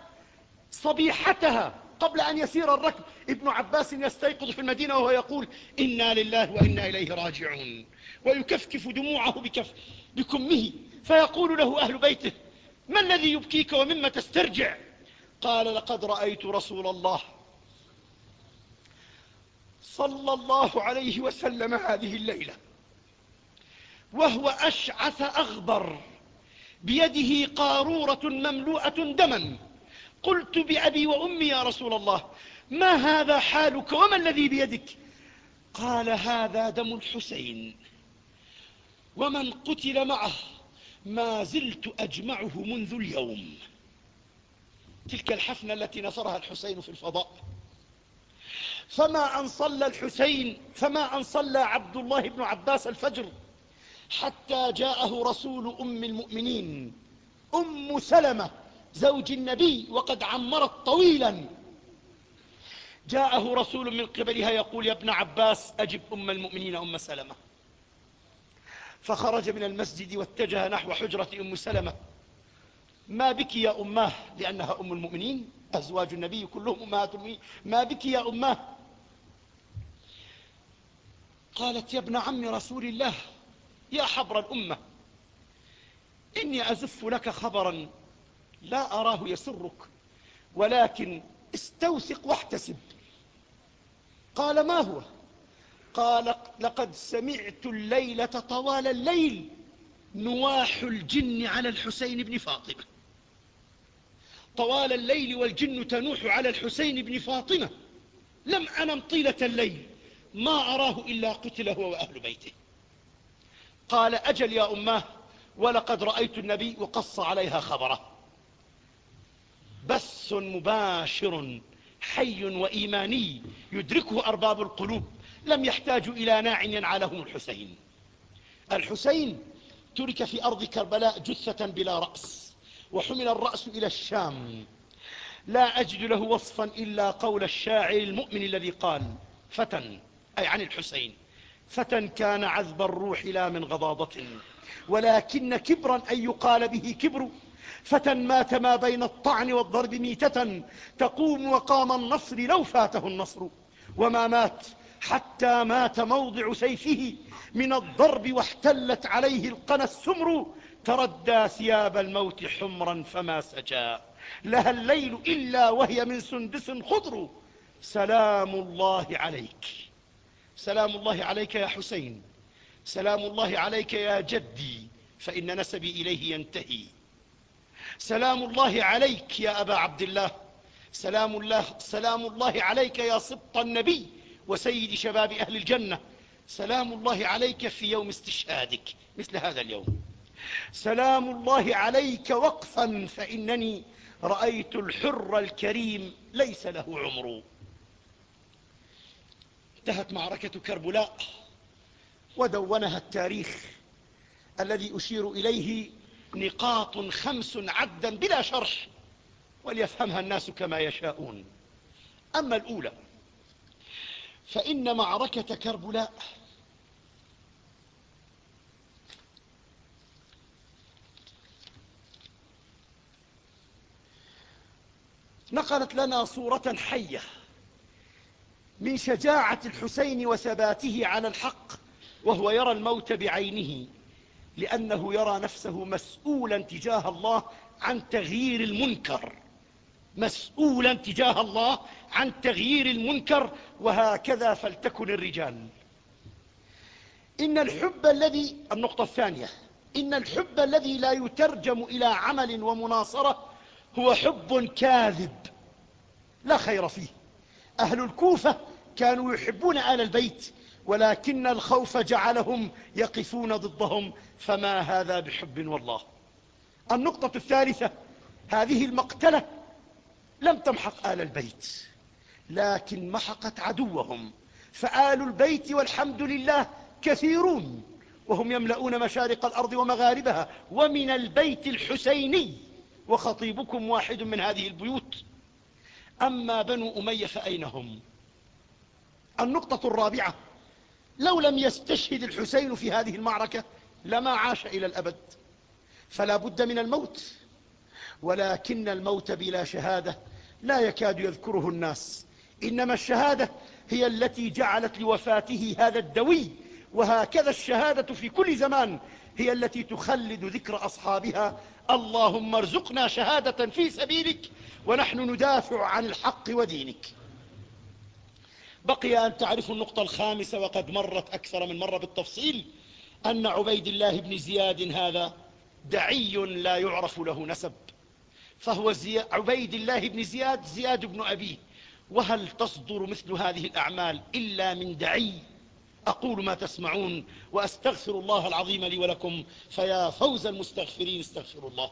S1: صبيحتها قبل أن يسير الركب. ابن عباس يستيقظ في المدينة وهو يقول إنا لله وإنا إليه راجعون ويكفكف دموعه بكف بكمه فيقول له أهل بيته ما الذي يبكيك ومما تسترجع؟ قال لقد رأيت رسول الله صلى الله عليه وسلم هذه الليلة وهو أشعث أغبر بيده قارورة مملوءة دما. قلت بأبي وأمي يا رسول الله ما هذا حالك؟ وما الذي بيدك؟ قال هذا دم الحسين. ومن قتل معه ما زلت أجمعه منذ اليوم. تلك الحفنة التي نصرها الحسين في الفضاء. فما أن صلى الحسين فما أن صلى عبد الله بن عباس الفجر. حتى جاءه رسول أم المؤمنين. أم سلمة زوج النبي وقد عمرت طويلا. جاءه رسول من قبلها يقول يا ابن عباس أجب أم المؤمنين أم سلمة. فخرج من المسجد واتجه نحو حجرة أم سلمة. ما بك يا أماه؟ لأنها أم المؤمنين. أزواج النبي كلهم أمهات المؤمنين. ما بك يا أماه؟ قالت يا ابن عم رسول الله يا حبر الأمة إني أزف لك خبرا لا أراه يسرك ولكن استوثق واحتسب. قال ما هو؟ قال لقد سمعت الليلة طوال الليل نواح الجن على الحسين بن فاطمة. طوال الليل والجن تنوح على الحسين بن فاطمة. لم أنم طيلة الليل ما أراه إلا قتل هو وأهل بيته. قال أجل يا أماه ولقد رأيت النبي وقص عليها خبره. بث مباشر حي وإيماني يدركه أرباب القلوب لم يحتاجوا إلى ناع ينعلهم الحسين. الحسين ترك في أرض كربلاء جثة بلا رأس وحمل الرأس إلى الشام. لا أجد له وصفا إلا قول الشاعر المؤمن الذي قال فتى أي عن الحسين. فتى كان عذب الروح لا من غضاضة. ولكن كبرا أن يقال به كبر. فتى مات ما بين الطعن والضرب ميتة. تقوم وقام النصر لو فاته النصر. وما مات حتى مات موضع سيفه من الضرب واحتلت عليه القنا السمر. تردى ثياب الموت حمرا فما سجى. لها الليل إلا وهي من سندس خضر. سلام الله عليك. سلام الله عليك يا حسين. سلام الله عليك يا جدي. فإن نسبي إليه ينتهي. سلام الله عليك يا أبا عبد الله. سلام الله, سلام الله عليك يا سبط النبي وسيد شباب أهل الجنة. سلام الله عليك في يوم استشهادك. مثل هذا اليوم. سلام الله عليك وقفا فإنني رأيت الحر الكريم ليس له عمر. انتهت معركة كربلاء ودونها التاريخ الذي أشير إليه نقاط خمس عدا بلا شرح وليفهمها الناس كما يشاءون. أما الأولى فإن معركة كربلاء نقلت لنا صورة حية. من شجاعة الحسين وثباته على الحق وهو يرى الموت بعينه لأنه يرى نفسه مسؤولا تجاه الله عن تغيير المنكر. مسؤولا تجاه الله عن تغيير المنكر وهكذا فلتكن الرجال. إن الحب الذي النقطة الثانية إن الحب الذي لا يترجم إلى عمل ومناصرة هو حب كاذب لا خير فيه. أهل الكوفة كانوا يحبون آل البيت ولكن الخوف جعلهم يقفون ضدهم. فما هذا بحب والله. النقطة الثالثة هذه المقتلة لم تمحق آل البيت لكن محقت عدوهم. فآل البيت والحمد لله كثيرون وهم يملؤون مشارق الأرض ومغاربها. ومن البيت الحسيني وخطيبكم واحد من هذه البيوت. أما بنو أمية فأين هم النقطة الرابعة. لو لم يستشهد الحسين في هذه المعركة لما عاش إلى الأبد. فلا بد من الموت. ولكن الموت بلا شهادة لا يكاد يذكره الناس. إنما الشهادة هي التي جعلت لوفاته هذا الدوي. وهكذا الشهادة في كل زمان هي التي تخلد ذكر أصحابها. اللهم ارزقنا شهادة في سبيلك ونحن ندافع عن الحق ودينك. بقي أن تعرفوا النقطة الخامسة وقد مرت أكثر من مرة بالتفصيل أن عبيد الله بن زياد هذا دعي لا يعرف له نسب فهو. عبيد الله بن زياد زياد بن أبيه وهل تصدر مثل هذه الأعمال إلا من دعي أقول ما تسمعون وأستغفر الله العظيم لي ولكم فيا فوز المستغفرين استغفر الله